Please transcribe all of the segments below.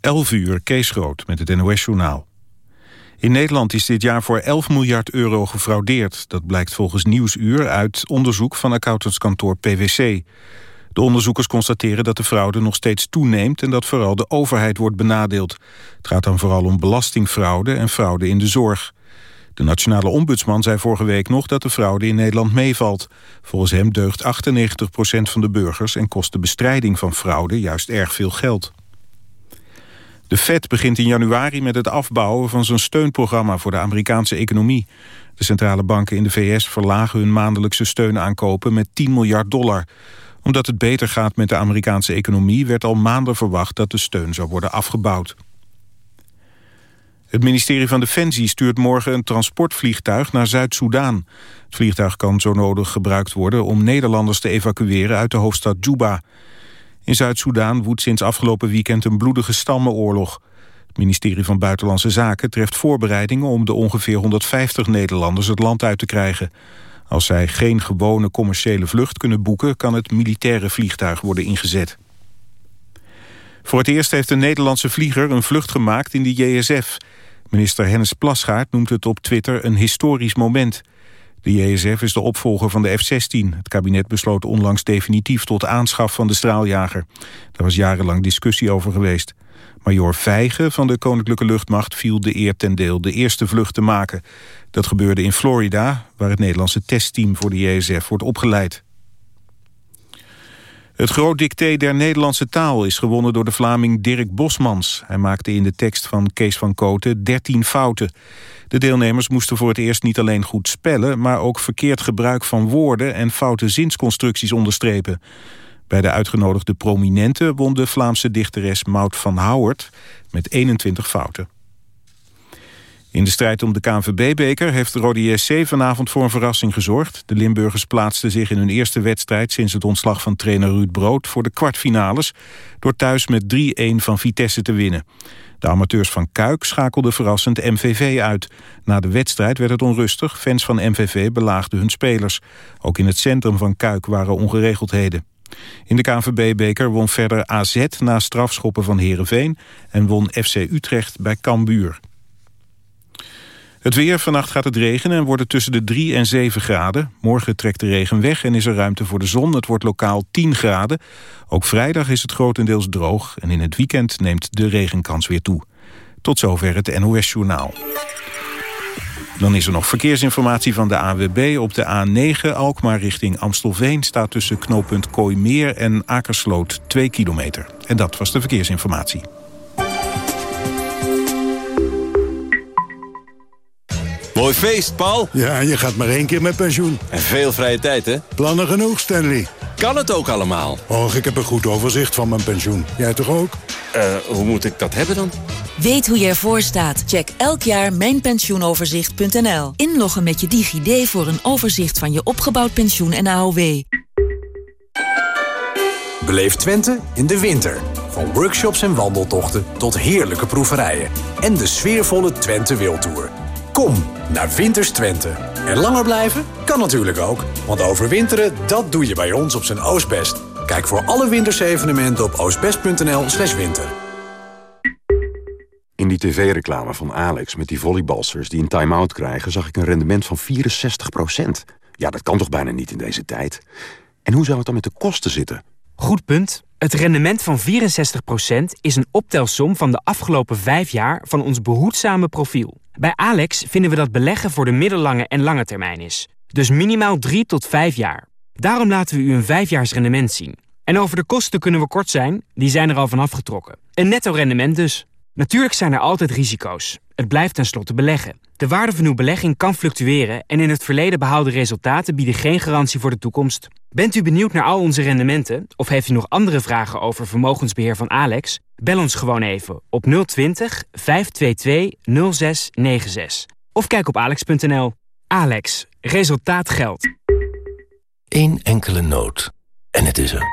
11 uur, Kees Groot met het NOS-journaal. In Nederland is dit jaar voor 11 miljard euro gefraudeerd. Dat blijkt volgens Nieuwsuur uit onderzoek van accountantskantoor PwC. De onderzoekers constateren dat de fraude nog steeds toeneemt... en dat vooral de overheid wordt benadeeld. Het gaat dan vooral om belastingfraude en fraude in de zorg. De nationale ombudsman zei vorige week nog dat de fraude in Nederland meevalt. Volgens hem deugt 98% van de burgers... en kost de bestrijding van fraude juist erg veel geld. De Fed begint in januari met het afbouwen van zijn steunprogramma voor de Amerikaanse economie. De centrale banken in de VS verlagen hun maandelijkse steunaankopen met 10 miljard dollar. Omdat het beter gaat met de Amerikaanse economie werd al maanden verwacht dat de steun zou worden afgebouwd. Het ministerie van Defensie stuurt morgen een transportvliegtuig naar Zuid-Soedan. Het vliegtuig kan zo nodig gebruikt worden om Nederlanders te evacueren uit de hoofdstad Juba. In Zuid-Soedan woedt sinds afgelopen weekend een bloedige stammenoorlog. Het ministerie van Buitenlandse Zaken treft voorbereidingen om de ongeveer 150 Nederlanders het land uit te krijgen. Als zij geen gewone commerciële vlucht kunnen boeken, kan het militaire vliegtuig worden ingezet. Voor het eerst heeft een Nederlandse vlieger een vlucht gemaakt in de JSF. Minister Hennis Plasgaard noemt het op Twitter een historisch moment. De JSF is de opvolger van de F-16. Het kabinet besloot onlangs definitief tot aanschaf van de straaljager. Daar was jarenlang discussie over geweest. Major Vijgen van de Koninklijke Luchtmacht viel de eer ten deel de eerste vlucht te maken. Dat gebeurde in Florida, waar het Nederlandse testteam voor de JSF wordt opgeleid. Het groot dicté der Nederlandse taal is gewonnen door de Vlaming Dirk Bosmans. Hij maakte in de tekst van Kees van Koten 13 fouten. De deelnemers moesten voor het eerst niet alleen goed spellen... maar ook verkeerd gebruik van woorden en foute zinsconstructies onderstrepen. Bij de uitgenodigde prominenten won de Vlaamse dichteres Maud van Houwert met 21 fouten. In de strijd om de KNVB-beker heeft de Rode JSC vanavond voor een verrassing gezorgd. De Limburgers plaatsten zich in hun eerste wedstrijd sinds het ontslag van trainer Ruud Brood voor de kwartfinales, door thuis met 3-1 van Vitesse te winnen. De amateurs van Kuik schakelden verrassend MVV uit. Na de wedstrijd werd het onrustig. Fans van MVV belaagden hun spelers. Ook in het centrum van Kuik waren ongeregeldheden. In de KNVB-beker won verder AZ na strafschoppen van Heerenveen... en won FC Utrecht bij Cambuur. Het weer, vannacht gaat het regenen en wordt het tussen de 3 en 7 graden. Morgen trekt de regen weg en is er ruimte voor de zon. Het wordt lokaal 10 graden. Ook vrijdag is het grotendeels droog en in het weekend neemt de regenkans weer toe. Tot zover het NOS-journaal. Dan is er nog verkeersinformatie van de AWB. Op de A9 Alkmaar richting Amstelveen staat tussen knooppunt Kooimeer en Akersloot 2 kilometer. En dat was de verkeersinformatie. Mooi feest, Paul. Ja, je gaat maar één keer met pensioen. En veel vrije tijd, hè? Plannen genoeg, Stanley. Kan het ook allemaal? Och, ik heb een goed overzicht van mijn pensioen. Jij toch ook? Eh, hoe moet ik dat hebben dan? Weet hoe je ervoor staat? Check elk jaar mijnpensioenoverzicht.nl. Inloggen met je DigiD voor een overzicht van je opgebouwd pensioen en AOW. Beleef Twente in de winter. Van workshops en wandeltochten tot heerlijke proeverijen. En de sfeervolle Twente Wildtour. Kom naar Winters Twente. En langer blijven? Kan natuurlijk ook. Want overwinteren, dat doe je bij ons op zijn Oostbest. Kijk voor alle wintersevenementen op oostbest.nl slash winter. In die tv-reclame van Alex met die volleybalsters die een time-out krijgen... zag ik een rendement van 64% Ja, dat kan toch bijna niet in deze tijd? En hoe zou het dan met de kosten zitten? Goed punt. Het rendement van 64% is een optelsom van de afgelopen vijf jaar van ons behoedzame profiel. Bij Alex vinden we dat beleggen voor de middellange en lange termijn is. Dus minimaal 3 tot 5 jaar. Daarom laten we u een vijfjaarsrendement zien. En over de kosten kunnen we kort zijn, die zijn er al van afgetrokken. Een netto rendement dus. Natuurlijk zijn er altijd risico's. Het blijft tenslotte beleggen. De waarde van uw belegging kan fluctueren en in het verleden behaalde resultaten bieden geen garantie voor de toekomst. Bent u benieuwd naar al onze rendementen of heeft u nog andere vragen over vermogensbeheer van Alex? Bel ons gewoon even op 020 522 0696 of kijk op alex.nl. Alex, resultaat geldt. Eén enkele noot en het is er.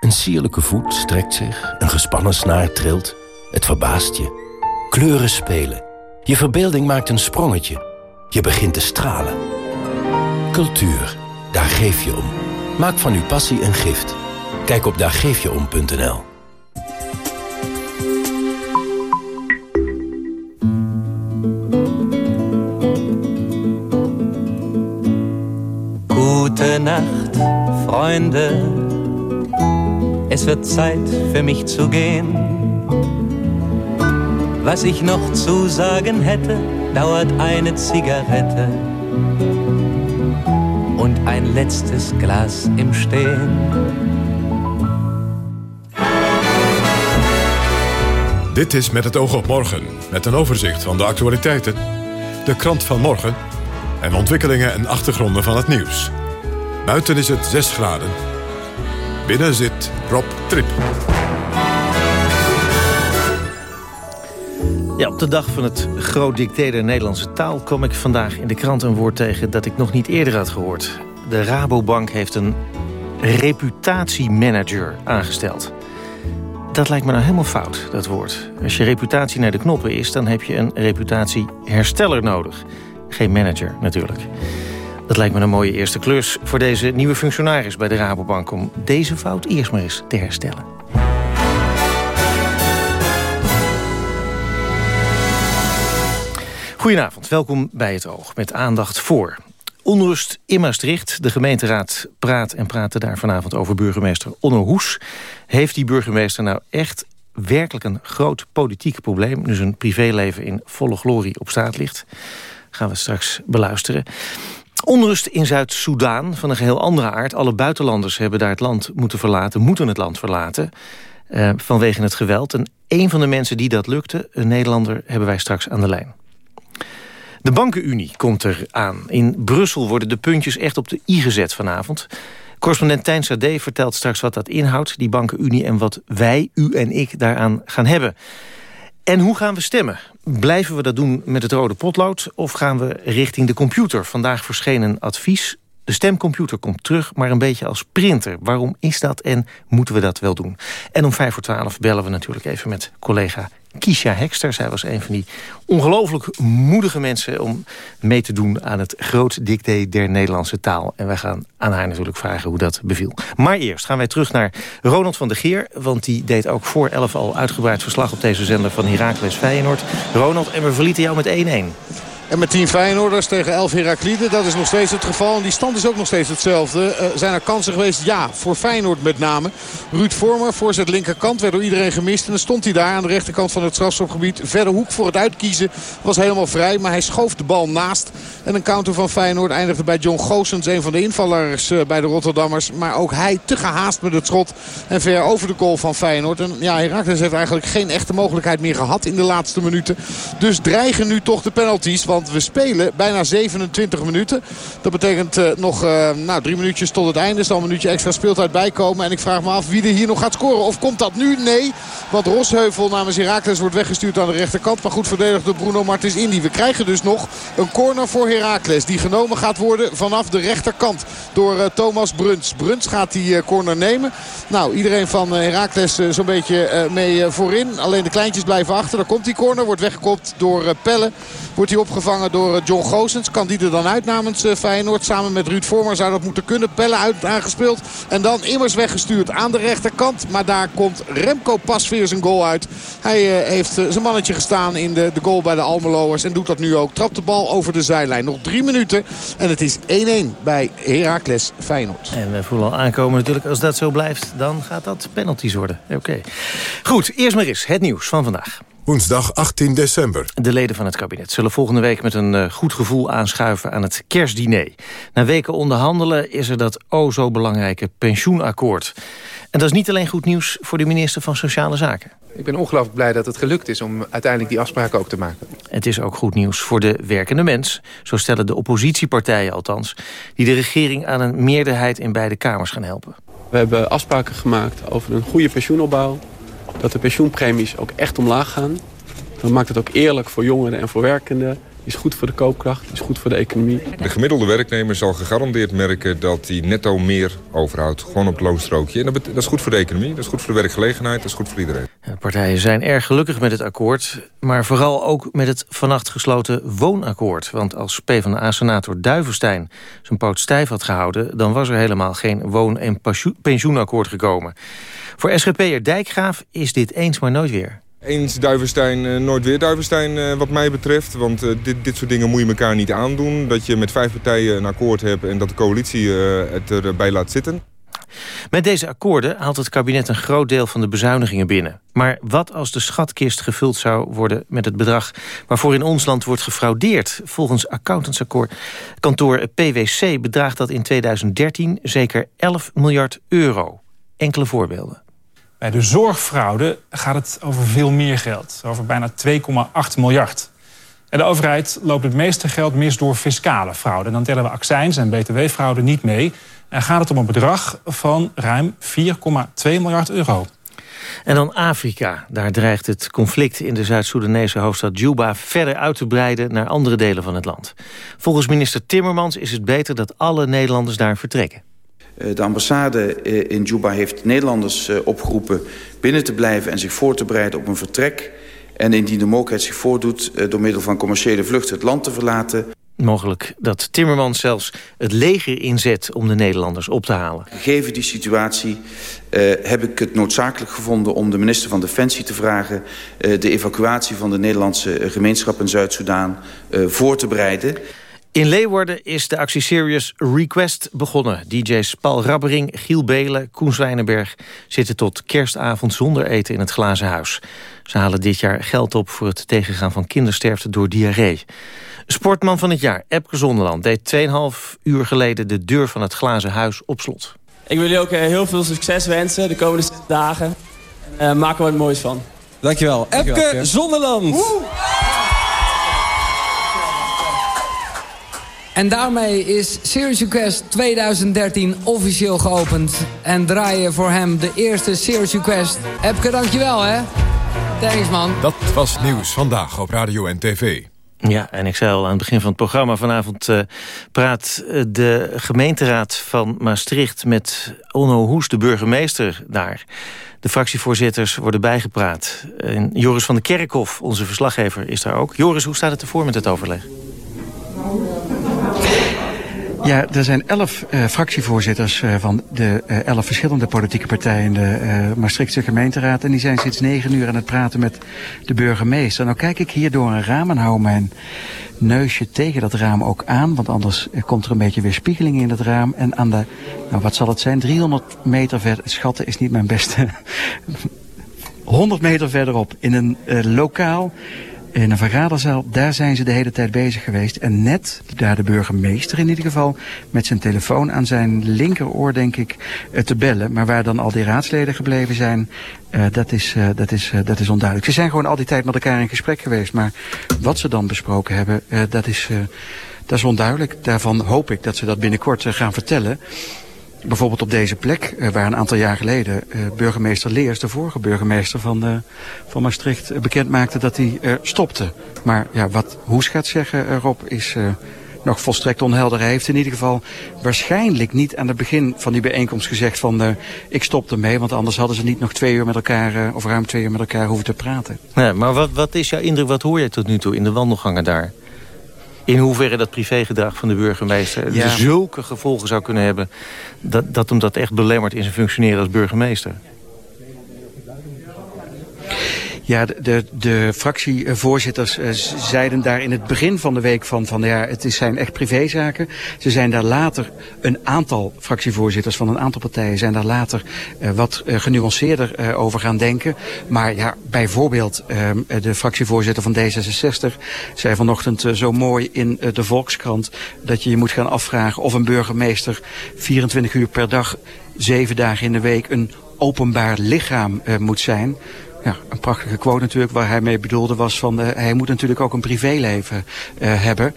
Een sierlijke voet strekt zich, een gespannen snaar trilt. Het verbaast je. Kleuren spelen. Je verbeelding maakt een sprongetje. Je begint te stralen. Cultuur, daar geef je om. Maak van uw passie een gift. Kijk op daargeefjeom.nl Gute Nacht, Freunde. Es wird Zeit für mich zu gehen. Was ich noch zu sagen hätte, dauert eine Zigarette und ein letztes Glas im Stehen. Dit is Met het oog op morgen, met een overzicht van de actualiteiten, de krant van morgen en ontwikkelingen en achtergronden van het nieuws. Buiten is het 6 graden. Binnen zit Rob Trip. Ja, op de dag van het groot dicté der Nederlandse taal... kom ik vandaag in de krant een woord tegen dat ik nog niet eerder had gehoord. De Rabobank heeft een reputatiemanager aangesteld. Dat lijkt me nou helemaal fout, dat woord. Als je reputatie naar de knoppen is, dan heb je een reputatiehersteller nodig. Geen manager, natuurlijk. Dat lijkt me een mooie eerste klus voor deze nieuwe functionaris bij de Rabobank... om deze fout eerst maar eens te herstellen. Goedenavond, welkom bij het Oog met aandacht voor. Onrust in Maastricht. De gemeenteraad praat en praatte daar vanavond over burgemeester Onno Hoes. Heeft die burgemeester nou echt werkelijk een groot politiek probleem... nu zijn privéleven in volle glorie op straat ligt? Gaan we straks beluisteren. Onrust in Zuid-Soedan van een geheel andere aard. Alle buitenlanders hebben daar het land moeten verlaten, moeten het land verlaten. Uh, vanwege het geweld. En een van de mensen die dat lukte, een Nederlander, hebben wij straks aan de lijn. De bankenunie komt eraan. In Brussel worden de puntjes echt op de i gezet vanavond. Correspondent Tijn Sade vertelt straks wat dat inhoudt, die bankenunie... en wat wij, u en ik, daaraan gaan hebben. En hoe gaan we stemmen? Blijven we dat doen met het rode potlood... of gaan we richting de computer? Vandaag verschenen advies. De stemcomputer komt terug, maar een beetje als printer. Waarom is dat en moeten we dat wel doen? En om vijf voor twaalf bellen we natuurlijk even met collega Kisha Hekster. Zij was een van die ongelooflijk moedige mensen... om mee te doen aan het groot dicté der Nederlandse taal. En wij gaan aan haar natuurlijk vragen hoe dat beviel. Maar eerst gaan wij terug naar Ronald van der Geer... want die deed ook voor 11 al uitgebreid verslag op deze zender van Heracles Feyenoord. Ronald, en we verlieten jou met 1-1. En met 10 Feyenoorders tegen 11 Heraklide. Dat is nog steeds het geval. En die stand is ook nog steeds hetzelfde. Uh, zijn er kansen geweest? Ja, voor Feyenoord met name. Ruud Vormer, voorzet linkerkant, werd door iedereen gemist. En dan stond hij daar aan de rechterkant van het strafschopgebied. Verder hoek voor het uitkiezen was helemaal vrij. Maar hij schoof de bal naast. En een counter van Feyenoord eindigde bij John Goossens. Een van de invallers uh, bij de Rotterdammers. Maar ook hij te gehaast met het schot. En ver over de goal van Feyenoord. En ja, Herakles heeft eigenlijk geen echte mogelijkheid meer gehad in de laatste minuten. Dus dreigen nu toch de penalties. Want we spelen bijna 27 minuten. Dat betekent uh, nog uh, nou, drie minuutjes tot het einde. Er zal een minuutje extra speeltijd bijkomen. En ik vraag me af wie er hier nog gaat scoren. Of komt dat nu? Nee. Want Rosheuvel namens Heracles wordt weggestuurd aan de rechterkant. Maar goed verdedigd door Bruno Martins Indy. We krijgen dus nog een corner voor Heracles. Die genomen gaat worden vanaf de rechterkant door uh, Thomas Bruns. Bruns gaat die corner nemen. Nou, iedereen van Heracles zo'n beetje mee voorin. Alleen de kleintjes blijven achter. Daar komt die corner. Wordt weggekopt door Pelle. Wordt hij opgevangen door eh, John Goossens. Kan die er dan uit namens eh, Feyenoord. Samen met Ruud Vormer zou dat moeten kunnen. Pellen uit aangespeeld. En dan immers weggestuurd aan de rechterkant. Maar daar komt Remco pas weer zijn goal uit. Hij eh, heeft zijn mannetje gestaan in de, de goal bij de Almeloers. En doet dat nu ook. Trapt de bal over de zijlijn. Nog drie minuten. En het is 1-1 bij Heracles Feyenoord. En we voelen al aankomen natuurlijk. Als dat zo blijft, dan gaat dat penalties worden. Oké. Goed, eerst maar eens het nieuws van vandaag. Woensdag 18 december. De leden van het kabinet zullen volgende week met een uh, goed gevoel aanschuiven aan het kerstdiner. Na weken onderhandelen is er dat o zo belangrijke pensioenakkoord. En dat is niet alleen goed nieuws voor de minister van Sociale Zaken. Ik ben ongelooflijk blij dat het gelukt is om uiteindelijk die afspraken ook te maken. Het is ook goed nieuws voor de werkende mens. Zo stellen de oppositiepartijen althans. Die de regering aan een meerderheid in beide kamers gaan helpen. We hebben afspraken gemaakt over een goede pensioenopbouw dat de pensioenpremies ook echt omlaag gaan. Dan maakt het ook eerlijk voor jongeren en voor werkenden. Is goed voor de koopkracht, is goed voor de economie. De gemiddelde werknemer zal gegarandeerd merken dat hij netto meer overhoudt. Gewoon op het loonstrookje. En dat, is goed voor de economie, dat is goed voor de werkgelegenheid, dat is goed voor iedereen. De partijen zijn erg gelukkig met het akkoord. Maar vooral ook met het vannacht gesloten woonakkoord. Want als PvdA-senator Duivenstein zijn poot stijf had gehouden... dan was er helemaal geen woon- en pensioenakkoord gekomen. Voor SGP'er Dijkgraaf is dit eens maar nooit weer. Eens Duivenstein, uh, nooit weer Duivenstein uh, wat mij betreft. Want uh, dit, dit soort dingen moet je elkaar niet aandoen. Dat je met vijf partijen een akkoord hebt en dat de coalitie het erbij laat zitten. Met deze akkoorden haalt het kabinet een groot deel van de bezuinigingen binnen. Maar wat als de schatkist gevuld zou worden met het bedrag... waarvoor in ons land wordt gefraudeerd? Volgens accountantskantoor PwC bedraagt dat in 2013 zeker 11 miljard euro. Enkele voorbeelden. Bij de zorgfraude gaat het over veel meer geld. Over bijna 2,8 miljard. En de overheid loopt het meeste geld mis door fiscale fraude. Dan tellen we accijns en btw-fraude niet mee. En gaat het om een bedrag van ruim 4,2 miljard euro. En dan Afrika. Daar dreigt het conflict in de Zuid-Soedanese hoofdstad Juba... verder uit te breiden naar andere delen van het land. Volgens minister Timmermans is het beter dat alle Nederlanders daar vertrekken. Eh, de ambassade eh, in Juba heeft Nederlanders eh, opgeroepen binnen te blijven... en zich voor te bereiden op een vertrek. En indien de mogelijkheid zich voordoet door middel van commerciële vluchten het land te verlaten... Mogelijk dat Timmermans zelfs het leger inzet om de Nederlanders op te halen. Gegeven die situatie uh, heb ik het noodzakelijk gevonden om de minister van Defensie te vragen... Uh, de evacuatie van de Nederlandse gemeenschap in Zuid-Soedan uh, voor te bereiden. In Leeuwarden is de actie Serious Request begonnen. DJ's Paul Rabbering, Giel Belen, Koen Zwijnenberg... zitten tot kerstavond zonder eten in het glazen huis. Ze halen dit jaar geld op voor het tegengaan van kindersterfte door diarree. Sportman van het jaar, Epke Zonderland... deed 2,5 uur geleden de deur van het glazen huis op slot. Ik wil jullie ook eh, heel veel succes wensen de komende dagen. Uh, maken we het moois van. Dankjewel. Epke Zonderland. En daarmee is Serious Request 2013 officieel geopend. En draaien voor hem de eerste Serious Request. Epke, dankjewel hè. Thanks man. Dat was Nieuws Vandaag op Radio en TV. Ja, en ik zei al aan het begin van het programma... vanavond uh, praat uh, de gemeenteraad van Maastricht... met Onno Hoes, de burgemeester daar. De fractievoorzitters worden bijgepraat. En Joris van de Kerkhof, onze verslaggever, is daar ook. Joris, hoe staat het ervoor met het overleg? Ja, er zijn elf uh, fractievoorzitters uh, van de uh, elf verschillende politieke partijen in de Maastrichtse gemeenteraad. En die zijn sinds negen uur aan het praten met de burgemeester. Nou kijk ik hier door een raam en hou mijn neusje tegen dat raam ook aan. Want anders komt er een beetje weerspiegeling in het raam. En aan de, nou wat zal het zijn, 300 meter verder, schatten is niet mijn beste... 100 meter verderop in een lokaal in een vergaderzaal, daar zijn ze de hele tijd bezig geweest. En net, daar de burgemeester in ieder geval, met zijn telefoon aan zijn linkeroor, denk ik, eh, te bellen. Maar waar dan al die raadsleden gebleven zijn, uh, dat, is, uh, dat, is, dat is onduidelijk. Ze zijn gewoon al die tijd met elkaar in gesprek geweest. Maar wat ze dan besproken hebben, dat, is, dat is onduidelijk. Daarvan hoop ik dat ze dat binnenkort gaan vertellen. Bijvoorbeeld op deze plek, uh, waar een aantal jaar geleden uh, burgemeester Leers, de vorige burgemeester van, uh, van Maastricht, uh, bekend maakte dat hij stopte. Maar ja, wat Hoes gaat zeggen, Rob, is nog volstrekt onhelder. Hij heeft in ieder geval waarschijnlijk niet aan het begin van die bijeenkomst gezegd van ik stop ermee, want anders hadden ze niet nog twee uur met elkaar, of ruim twee uur met elkaar hoeven te praten. Ja, maar wat, wat is jouw indruk, wat hoor je tot nu toe in de wandelgangen daar? In hoeverre dat privégedrag van de burgemeester ja. zulke gevolgen zou kunnen hebben... Dat, dat hem dat echt belemmert in zijn functioneren als burgemeester. Ja, de, de, de fractievoorzitters uh, zeiden daar in het begin van de week van, van ja, het zijn echt privézaken. Ze zijn daar later, een aantal fractievoorzitters van een aantal partijen zijn daar later uh, wat uh, genuanceerder over gaan denken. Maar ja, bijvoorbeeld uh, de fractievoorzitter van D66 zei vanochtend zo mooi in de Volkskrant dat je je moet gaan afvragen of een burgemeester 24 uur per dag, zeven dagen in de week een openbaar lichaam moet zijn ja, een prachtige quote natuurlijk waar hij mee bedoelde was van uh, hij moet natuurlijk ook een privéleven uh, hebben.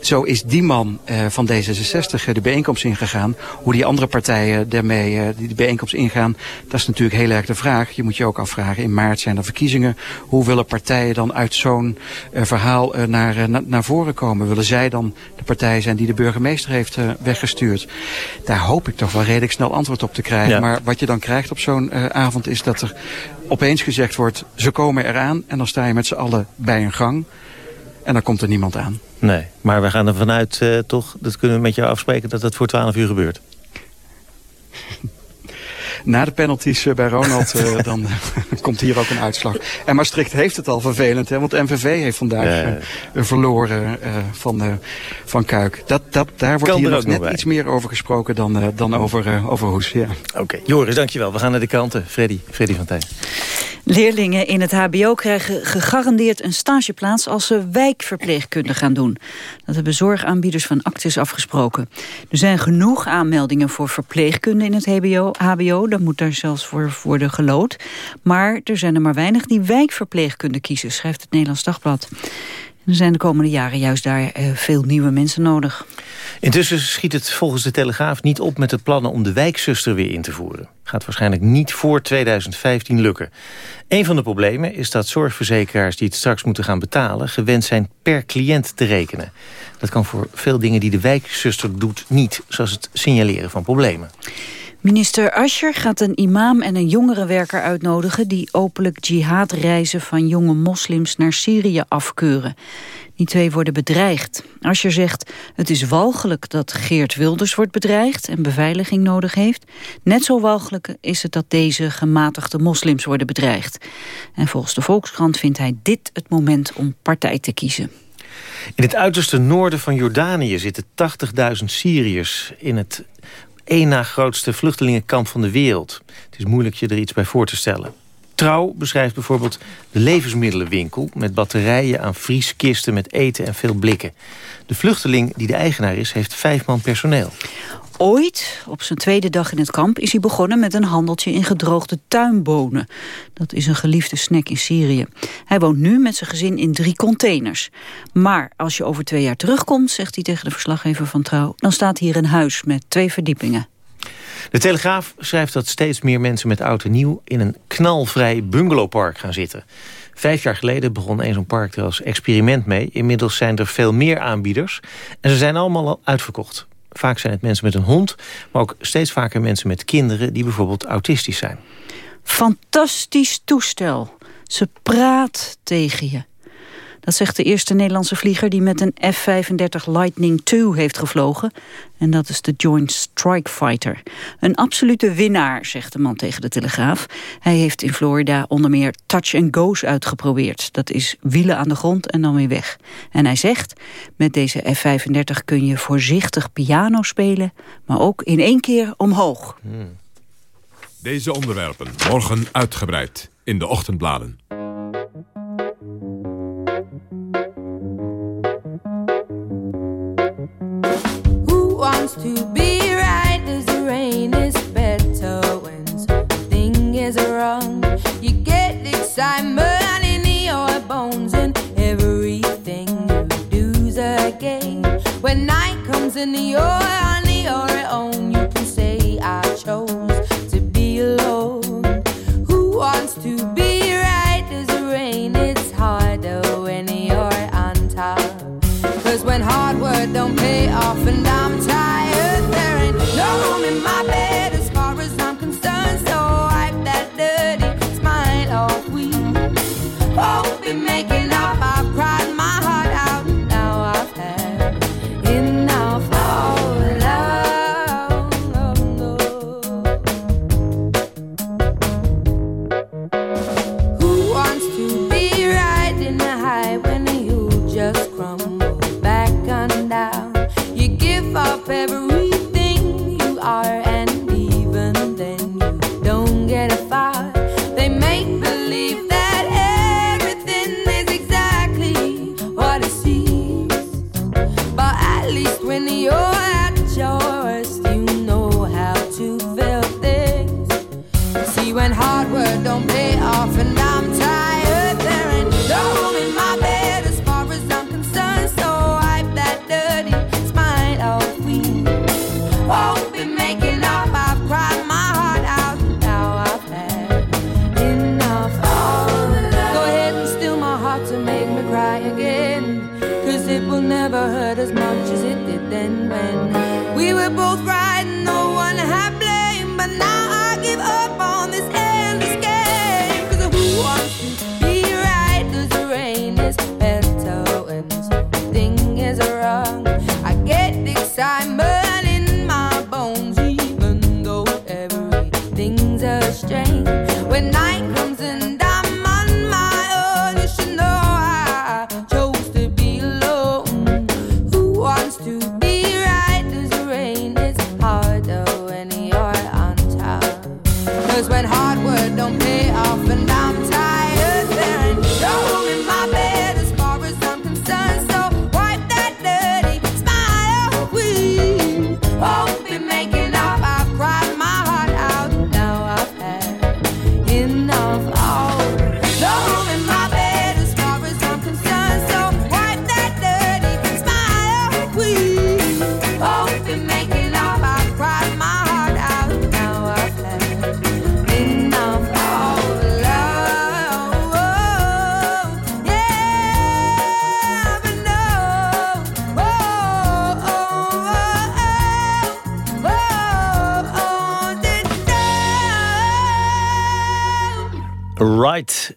Zo is die man uh, van D66 de bijeenkomst ingegaan. Hoe die andere partijen daarmee uh, die de bijeenkomst ingaan, dat is natuurlijk heel erg de vraag. Je moet je ook afvragen, in maart zijn er verkiezingen. Hoe willen partijen dan uit zo'n uh, verhaal naar, na, naar voren komen? Willen zij dan de partij zijn die de burgemeester heeft weggestuurd? Daar hoop ik toch wel redelijk snel antwoord op te krijgen. Ja. Maar wat je dan krijgt op zo'n avond is dat er opeens gezegd wordt, ze komen eraan. En dan sta je met z'n allen bij een gang. En dan komt er niemand aan. Nee, maar we gaan er vanuit uh, toch, dat kunnen we met jou afspreken... dat dat voor 12 uur gebeurt. na de penalties bij Ronald, dan komt hier ook een uitslag. En Maastricht heeft het al vervelend, hè, want MVV heeft vandaag verloren van, van Kuik. Dat, dat, daar wordt hier nog net iets meer over gesproken dan, dan over, over Hoes. Ja. Oké, Joris, dankjewel. We gaan naar de kanten. Freddy, Freddy van Tijn. Leerlingen in het hbo krijgen gegarandeerd een stageplaats als ze wijkverpleegkunde gaan doen. Dat hebben zorgaanbieders van Actis afgesproken. Er zijn genoeg aanmeldingen voor verpleegkunde in het hbo. HBO, daar moet daar zelfs voor worden gelood. Maar er zijn er maar weinig die wijkverpleegkunde kiezen, schrijft het Nederlands Dagblad. Zijn de komende jaren juist daar eh, veel nieuwe mensen nodig. Intussen schiet het volgens de Telegraaf niet op met de plannen om de wijkzuster weer in te voeren. Gaat waarschijnlijk niet voor 2015 lukken. Een van de problemen is dat zorgverzekeraars die het straks moeten gaan betalen... gewend zijn per cliënt te rekenen. Dat kan voor veel dingen die de wijkzuster doet niet, zoals het signaleren van problemen. Minister Ascher gaat een imam en een jongerenwerker uitnodigen... die openlijk jihadreizen van jonge moslims naar Syrië afkeuren. Die twee worden bedreigd. Ascher zegt, het is walgelijk dat Geert Wilders wordt bedreigd... en beveiliging nodig heeft. Net zo walgelijk is het dat deze gematigde moslims worden bedreigd. En volgens de Volkskrant vindt hij dit het moment om partij te kiezen. In het uiterste noorden van Jordanië zitten 80.000 Syriërs in het één na grootste vluchtelingenkamp van de wereld. Het is moeilijk je er iets bij voor te stellen. Trouw beschrijft bijvoorbeeld de levensmiddelenwinkel... met batterijen aan vrieskisten met eten en veel blikken. De vluchteling die de eigenaar is, heeft vijf man personeel. Ooit, op zijn tweede dag in het kamp, is hij begonnen met een handeltje in gedroogde tuinbonen. Dat is een geliefde snack in Syrië. Hij woont nu met zijn gezin in drie containers. Maar als je over twee jaar terugkomt, zegt hij tegen de verslaggever van Trouw... dan staat hier een huis met twee verdiepingen. De Telegraaf schrijft dat steeds meer mensen met oud en nieuw... in een knalvrij bungalowpark gaan zitten. Vijf jaar geleden begon een zo'n park er als experiment mee. Inmiddels zijn er veel meer aanbieders. En ze zijn allemaal al uitverkocht. Vaak zijn het mensen met een hond, maar ook steeds vaker mensen met kinderen... die bijvoorbeeld autistisch zijn. Fantastisch toestel. Ze praat tegen je. Dat zegt de eerste Nederlandse vlieger die met een F-35 Lightning II heeft gevlogen. En dat is de Joint Strike Fighter. Een absolute winnaar, zegt de man tegen de Telegraaf. Hij heeft in Florida onder meer touch-and-go's uitgeprobeerd. Dat is wielen aan de grond en dan weer weg. En hij zegt, met deze F-35 kun je voorzichtig piano spelen... maar ook in één keer omhoog. Hmm. Deze onderwerpen morgen uitgebreid in de ochtendbladen. Cause when hard work don't pay off and I'm tired. Oh, we'll be making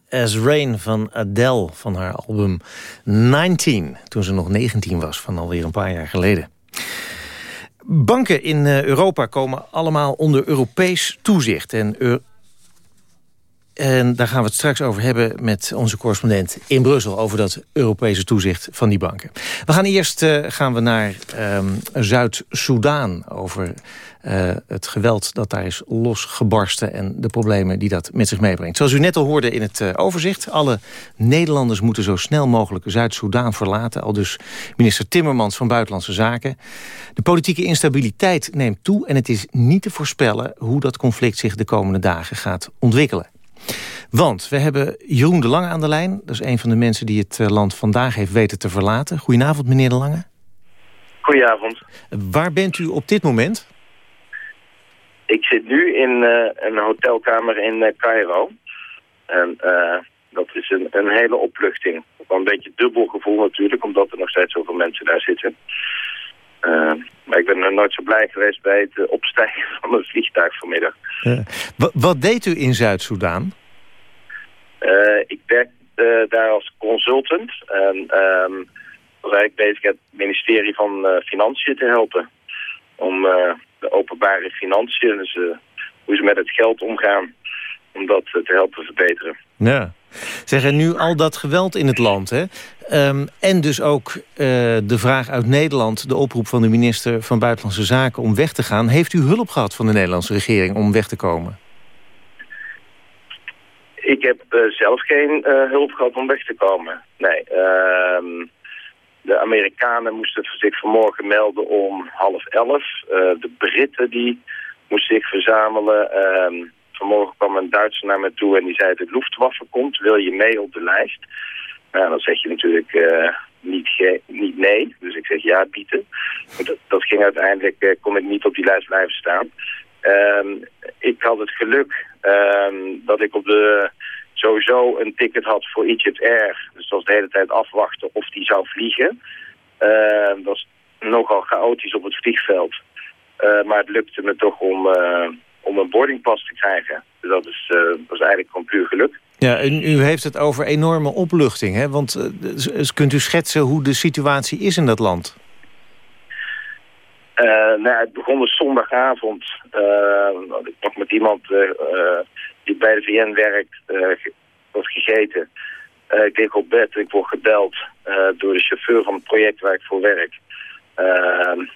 As Rain van Adele van haar album 19. Toen ze nog 19 was, van alweer een paar jaar geleden. Banken in eh, Europa komen allemaal onder Europees toezicht. En, en daar gaan we het straks over hebben met onze correspondent in Brussel... over dat Europese toezicht van die banken. We gaan eerst uh, gaan we naar um, Zuid-Soedan... over uh, het geweld dat daar is losgebarsten... en de problemen die dat met zich meebrengt. Zoals u net al hoorde in het uh, overzicht... alle Nederlanders moeten zo snel mogelijk Zuid-Soedan verlaten. Al dus minister Timmermans van Buitenlandse Zaken. De politieke instabiliteit neemt toe... en het is niet te voorspellen hoe dat conflict zich de komende dagen gaat ontwikkelen. Want we hebben Jeroen de Lange aan de lijn. Dat is een van de mensen die het land vandaag heeft weten te verlaten. Goedenavond, meneer de Lange. Goedenavond. Waar bent u op dit moment? Ik zit nu in uh, een hotelkamer in uh, Cairo. En uh, dat is een, een hele opluchting. Wel een beetje dubbel gevoel natuurlijk, omdat er nog steeds zoveel mensen daar zitten. Maar ik ben nog nooit zo blij geweest bij het opstijgen van een vliegtuig vanmiddag. wat deed u in Zuid-Soedan? ik werk daar als consultant. En um, was eigenlijk bezig het ministerie van Financiën te helpen. Om de openbare financiën, dus hoe ze met het geld omgaan, om dat te helpen verbeteren. Ja. Zeggen nu al dat geweld in het land, hè? Um, en dus ook uh, de vraag uit Nederland, de oproep van de minister van Buitenlandse Zaken om weg te gaan. Heeft u hulp gehad van de Nederlandse regering om weg te komen? Ik heb zelf geen hulp gehad om weg te komen. Nee, ehm, de Amerikanen moesten zich vanmorgen melden om half elf. De Britten die moesten zich verzamelen. Vanmorgen kwam een Duitser naar me toe en die zei... de Luftwaffe komt, wil je mee op de lijst? Nou, dan zeg je natuurlijk uh, niet, niet nee. Dus ik zeg ja, bieden. Dat, dat ging uiteindelijk, uh, kon ik niet op die lijst blijven staan. Ehm, ik had het geluk ehm, dat ik op de sowieso een ticket had voor Egypt Air. Dus dat was de hele tijd afwachten of die zou vliegen. Uh, dat was nogal chaotisch op het vliegveld. Uh, maar het lukte me toch om, om een boardingpas te krijgen. Dus dat is, was eigenlijk gewoon puur geluk. Ja, en u heeft het over enorme opluchting, hè? Want kunt u schetsen hoe de situatie is in dat land? nou, het begon dus zondagavond. ik nog met iemand die bij de VN werkt, wordt gegeten. Ik lig op bed, ik word gebeld door de chauffeur van het project waar ik voor werk.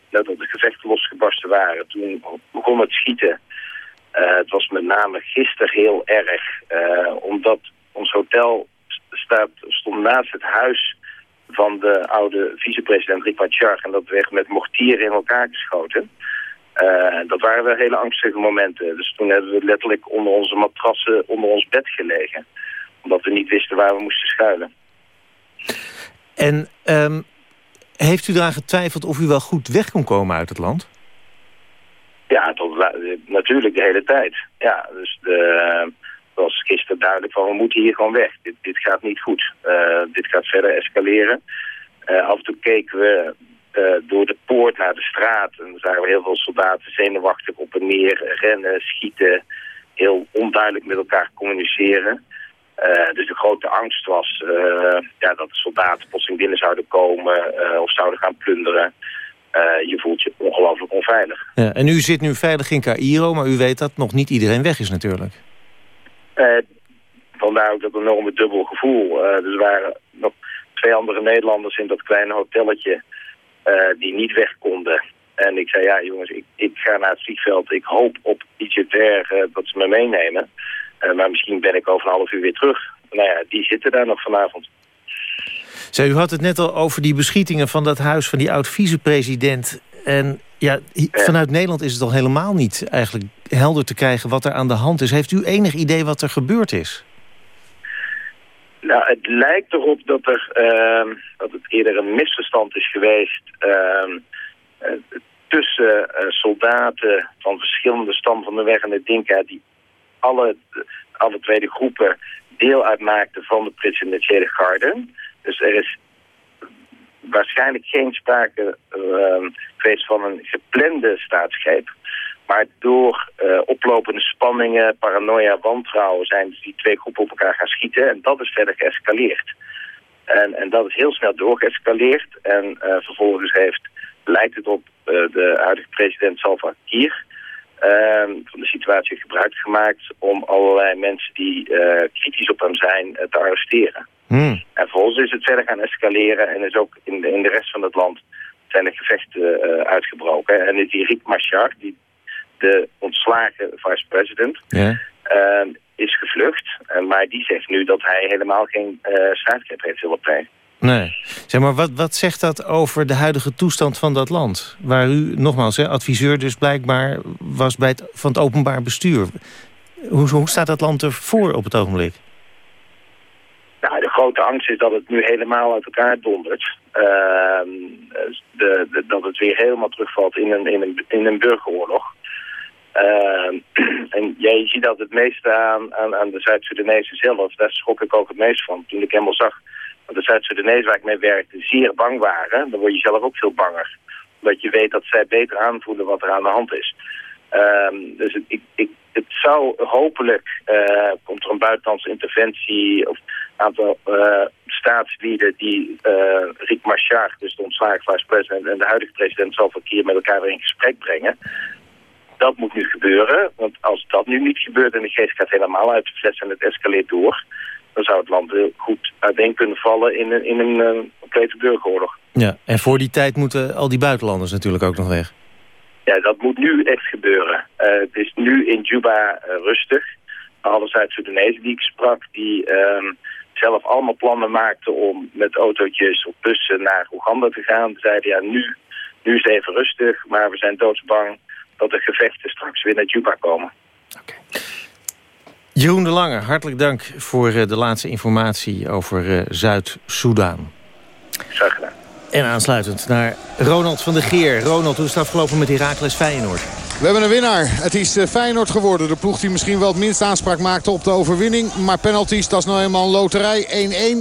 dat de gevechten losgebarsten waren. Toen begon het schieten. Het was met name gisteren heel erg, omdat ons hotel staat, stond naast het huis van de oude vicepresident Rick. En dat werd met mortieren in elkaar geschoten. Uh, dat waren wel hele angstige momenten. Dus toen hebben we letterlijk onder onze matrassen onder ons bed gelegen. Omdat we niet wisten waar we moesten schuilen. En um, heeft u daar getwijfeld of u wel goed weg kon komen uit het land? Ja, natuurlijk de hele tijd. Ja, dus de, was gisteren duidelijk van we moeten hier gewoon weg. Dit, dit gaat niet goed. Uh, dit gaat verder escaleren. Uh, af en toe keken we door de poort naar de straat. En dan zagen we heel veel soldaten zenuwachtig op en neer rennen, schieten. Heel onduidelijk met elkaar communiceren. Dus de grote angst was ja, dat de soldaten plotseling binnen zouden komen of zouden gaan plunderen. Je voelt je ongelooflijk onveilig. Ja, en u zit nu veilig in Cairo, maar u weet dat nog niet iedereen weg is natuurlijk. vandaar ook dat enorme dubbel gevoel. dus er waren nog twee andere Nederlanders in dat kleine hotelletje uh, die niet weg konden. En ik zei, ja jongens, ik, ik ga naar het vliegveld. Ik hoop op Egypt Air uh, dat ze me meenemen. Uh, maar misschien ben ik over een half uur weer terug. Nou ja, die zitten daar nog vanavond. Zij, u had het net al over die beschietingen van dat huis van die oud-vicepresident. En ja, vanuit Nederland is het al helemaal niet eigenlijk helder te krijgen wat er aan de hand is. Heeft u enig idee wat er gebeurd is? Nou, het lijkt erop dat, er, uh, dat het eerder een misverstand is geweest uh, tussen uh, soldaten van verschillende stammen van de weg en de Dinka, die alle, alle tweede groepen deel uitmaakten van de presidentiële garde. Dus er is waarschijnlijk geen sprake ehm, geweest van een geplande staatsgreep. Maar door uh, oplopende spanningen, paranoia, wantrouwen zijn die twee groepen op elkaar gaan schieten. En dat is verder geëscaleerd. En, en dat is heel snel doorgeëscaleerd. En uh, vervolgens heeft, lijkt het op uh, de huidige president Salva Kiir... van de situatie gebruik gemaakt om allerlei mensen die kritisch op hem zijn te arresteren. Hmm. Vervolgens is het verder gaan escaleren en is ook in de, in de rest van het land zijn er gevechten uitgebroken. En die Riek Machar, die de ontslagen vice-president, ja. uh, is gevlucht. Maar die zegt nu dat hij helemaal geen uh, strijdgreep heeft willen plegen. Nee. Zeg maar, wat, wat zegt dat over de huidige toestand van dat land? Waar u, nogmaals, hè, adviseur dus blijkbaar was bij het, van het openbaar bestuur. Hoe, hoe staat dat land ervoor op het ogenblik? Grote angst is dat het nu helemaal uit elkaar dondert. Ehm, de, de, dat het weer helemaal terugvalt in een, in in een burgeroorlog. Uh, en ja, je ziet dat het meeste aan, aan, aan de Zuid-Soedanezen zelf. Daar schrok ik ook het meest van. Toen ik helemaal zag dat de Zuid-Soedanezen waar ik mee werkte zeer bang waren. Dan word je zelf ook veel banger. Omdat je weet dat zij beter aanvoelen wat er aan de hand is. Uh, dus het, ik, ik, het zou hopelijk, uh, komt er een buitenlandse interventie of een aantal uh, staatslieden die uh, Riek Machar, dus de ontslagen vice-president en de huidige president Salva Kiir met elkaar weer in gesprek brengen dat moet nu gebeuren. Want als dat nu niet gebeurt en de geest gaat helemaal uit de fles en het escaleert door... dan zou het land goed uiteen kunnen vallen in een, in een complete burgeroorlog. Ja, en voor die tijd moeten al die buitenlanders natuurlijk ook nog weg. Ja, dat moet nu echt gebeuren. Uh, het is nu in Juba uh, rustig. Alle Zuid-Soedanezen die ik sprak, die uh, zelf allemaal plannen maakten om met autootjes of bussen naar Oeganda te gaan. Ze zeiden, ja, nu, nu is het even rustig, maar we zijn doodsbang dat de gevechten straks weer naar Juba komen. Okay. Jeroen de Lange, hartelijk dank voor eh, de laatste informatie over Zuid-Soedan. Graag gedaan. En aansluitend naar Ronald van der Geer. Ronald, hoe is het afgelopen met Heracles Feyenoord? We hebben een winnaar. Het is eh, Feyenoord geworden. De ploeg die misschien wel het minst aanspraak maakte op de overwinning. Maar penalties, dat is nou eenmaal een loterij.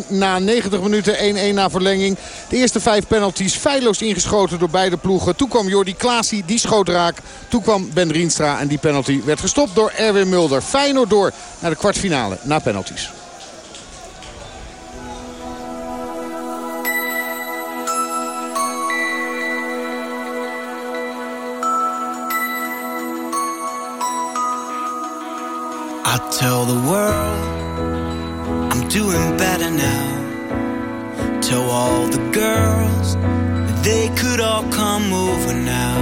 1-1 na 90 minuten, 1-1 na verlenging. De eerste vijf penalties feilloos ingeschoten door beide ploegen. Toen kwam Jordi Klaasie, die schoot raak. Toen kwam Ben Rienstra en die penalty werd gestopt door Erwin Mulder. Feyenoord door naar de kwartfinale na penalties. I tell the world I'm doing better now. Tell all the girls they could all come over now.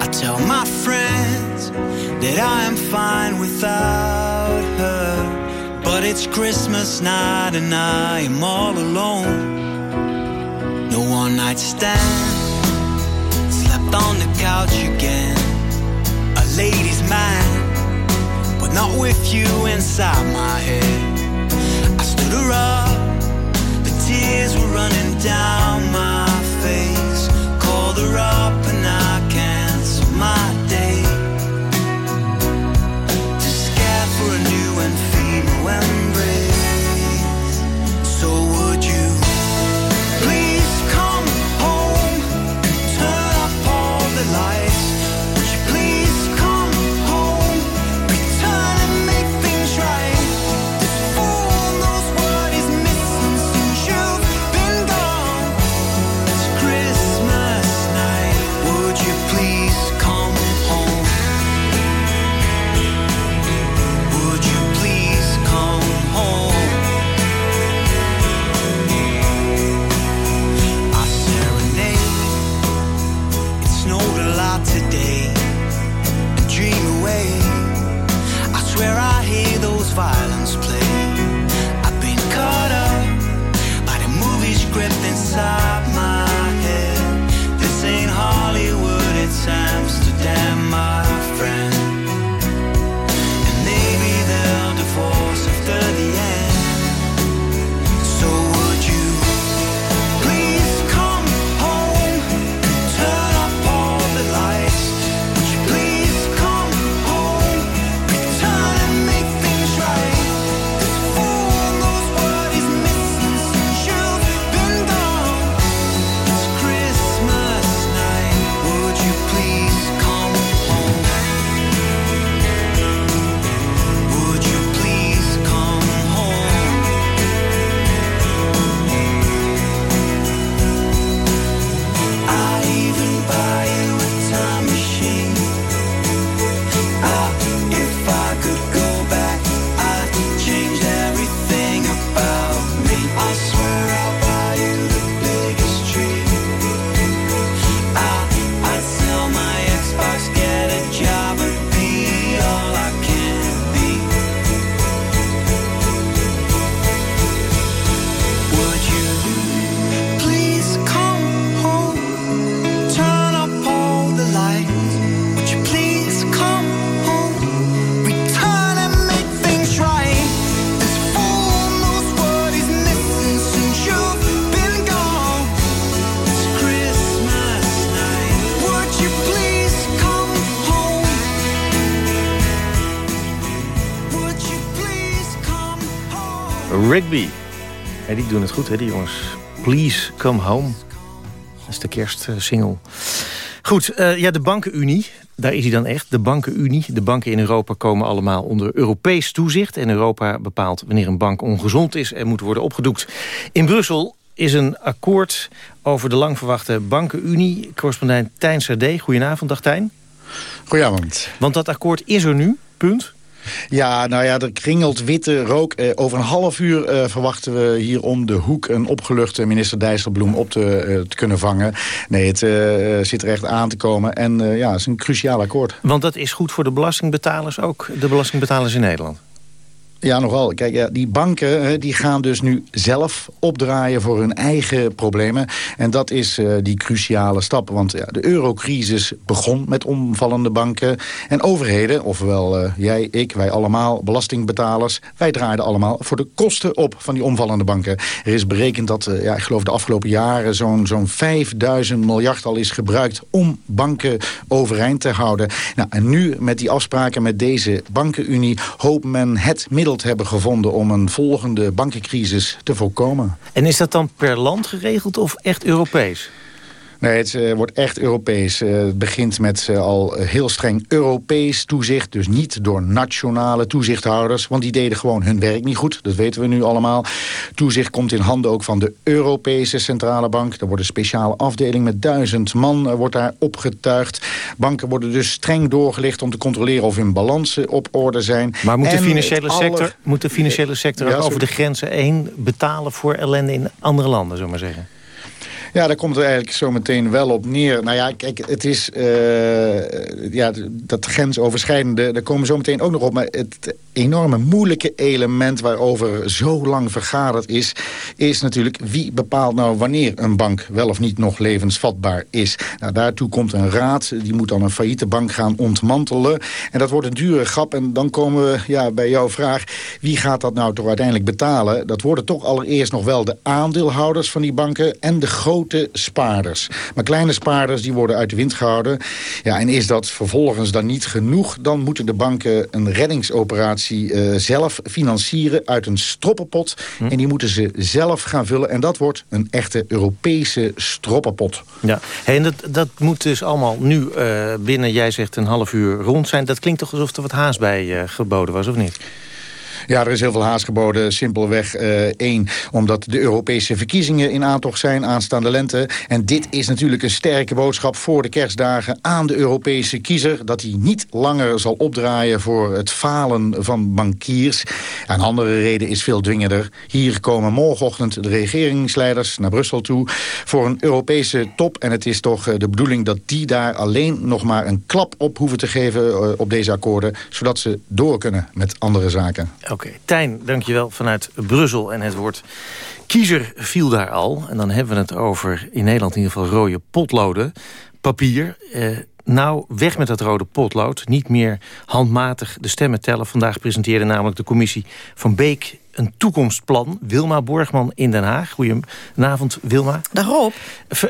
I tell my friends that I am fine without her. But it's Christmas night and I am all alone. No one night stand, slept on the couch again. A lady's man not with you inside my head. I stood her up, the tears were running down my Rigby. Ja, die doen het goed, hè, die jongens. Please come home. Dat is de kerstsingle. Goed, uh, ja, de bankenunie, daar is hij dan echt. De bankenunie. De banken in Europa komen allemaal onder Europees toezicht. En Europa bepaalt wanneer een bank ongezond is en moet worden opgedoekt. In Brussel is een akkoord over de lang verwachte bankenunie. Correspondent Tijn Sade. Goedenavond, dag Tijn. Goedenavond. Want dat akkoord is er nu, punt. Ja, nou ja, er kringelt witte rook. Eh, over een half uur eh, verwachten we hier om de hoek... een opgeluchte minister Dijsselbloem op te, eh, te kunnen vangen. Nee, het uh, zit er echt aan te komen. En ja, het is een cruciaal akkoord. Want dat is goed voor de belastingbetalers ook, de belastingbetalers in Nederland? Ja, nogal. Kijk, ja, die banken die gaan dus nu zelf opdraaien voor hun eigen problemen. En dat is uh, die cruciale stap. Want ja, de eurocrisis begon met omvallende banken. En overheden, ofwel uh, jij, ik, wij allemaal, belastingbetalers... wij draaiden allemaal voor de kosten op van die omvallende banken. Er is berekend dat, uh, ja, ik geloof de afgelopen jaren... zo'n zo'n 5000 miljard al is gebruikt om banken overeind te houden. Nou, en nu met die afspraken met deze bankenunie... hoopt men het middel hebben gevonden om een volgende bankencrisis te voorkomen. En is dat dan per land geregeld of echt Europees? Nee, het uh, wordt echt Europees. Uh, het begint met uh, al heel streng Europees toezicht. Dus niet door nationale toezichthouders. Want die deden gewoon hun werk niet goed. Dat weten we nu allemaal. Toezicht komt in handen ook van de Europese Centrale Bank. Er wordt een speciale afdeling met duizend man wordt daar opgetuigd. Banken worden dus streng doorgelicht om te controleren of hun balansen op orde zijn. Maar moet de financiële sector, moet de financiële sector ja, over de grenzen heen betalen voor ellende in andere landen, zullen we maar zeggen? Ja, daar komt het eigenlijk zo meteen wel op neer. Nou ja, kijk, het is... Uh, ja, dat grensoverschrijdende, daar komen we zo meteen ook nog op. Maar het enorme moeilijke element waarover zo lang vergaderd is... is natuurlijk wie bepaalt nou wanneer een bank wel of niet nog levensvatbaar is. Nou, daartoe komt een raad. Die moet dan een failliete bank gaan ontmantelen. En dat wordt een dure grap. En dan komen we ja, bij jouw vraag... wie gaat dat nou toch uiteindelijk betalen? Dat worden toch allereerst nog wel de aandeelhouders van die banken... en de grote spaarders. Maar kleine spaarders die worden uit de wind gehouden. Ja, en is dat vervolgens dan niet genoeg... dan moeten de banken een reddingsoperatie uh, zelf financieren... uit een stroppenpot. Hm. En die moeten ze zelf gaan vullen. En dat wordt een echte Europese stroppenpot. Ja, hey, en dat, dat moet dus allemaal nu uh, binnen, jij zegt een half uur rond zijn. Dat klinkt toch alsof er wat haast bij uh, geboden was, of niet? Ja, er is heel veel haast geboden. Simpelweg uh, één, omdat de Europese verkiezingen in aantocht zijn aanstaande lente. En dit is natuurlijk een sterke boodschap voor de kerstdagen aan de Europese kiezer. Dat hij niet langer zal opdraaien voor het falen van bankiers. Een andere reden is veel dwingender. Hier komen morgenochtend de regeringsleiders naar Brussel toe voor een Europese top. En het is toch de bedoeling dat die daar alleen nog maar een klap op hoeven te geven uh, op deze akkoorden. Zodat ze door kunnen met andere zaken. Oké. Tijn, dankjewel vanuit Brussel. En het woord kiezer viel daar al. En dan hebben we het over in Nederland in ieder geval rode potloden. Papier. Eh, nou, weg met dat rode potlood. Niet meer handmatig de stemmen tellen. Vandaag presenteerde namelijk de commissie van Beek een toekomstplan. Wilma Borgman in Den Haag. Goedenavond, Wilma. Dag Rob.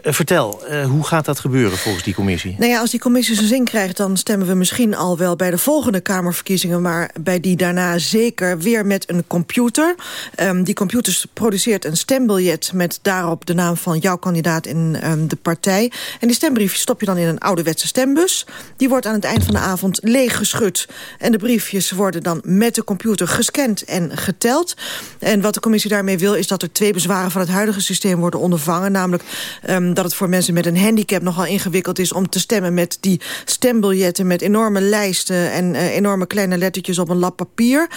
vertel, uh, hoe gaat dat gebeuren volgens die commissie? Nou ja, als die commissie zijn zin krijgt... dan stemmen we misschien al wel bij de volgende Kamerverkiezingen... maar bij die daarna zeker weer met een computer. Um, die computer produceert een stembiljet... met daarop de naam van jouw kandidaat in um, de partij. En die stembrief stop je dan in een ouderwetse stembus. Die wordt aan het eind van de avond leeggeschud. En de briefjes worden dan met de computer gescand en geteld. En wat de commissie daarmee wil... is dat er twee bezwaren van het huidige systeem worden ondervangen. Namelijk um, dat het voor mensen met een handicap nogal ingewikkeld is... om te stemmen met die stembiljetten met enorme lijsten... en uh, enorme kleine lettertjes op een lap papier.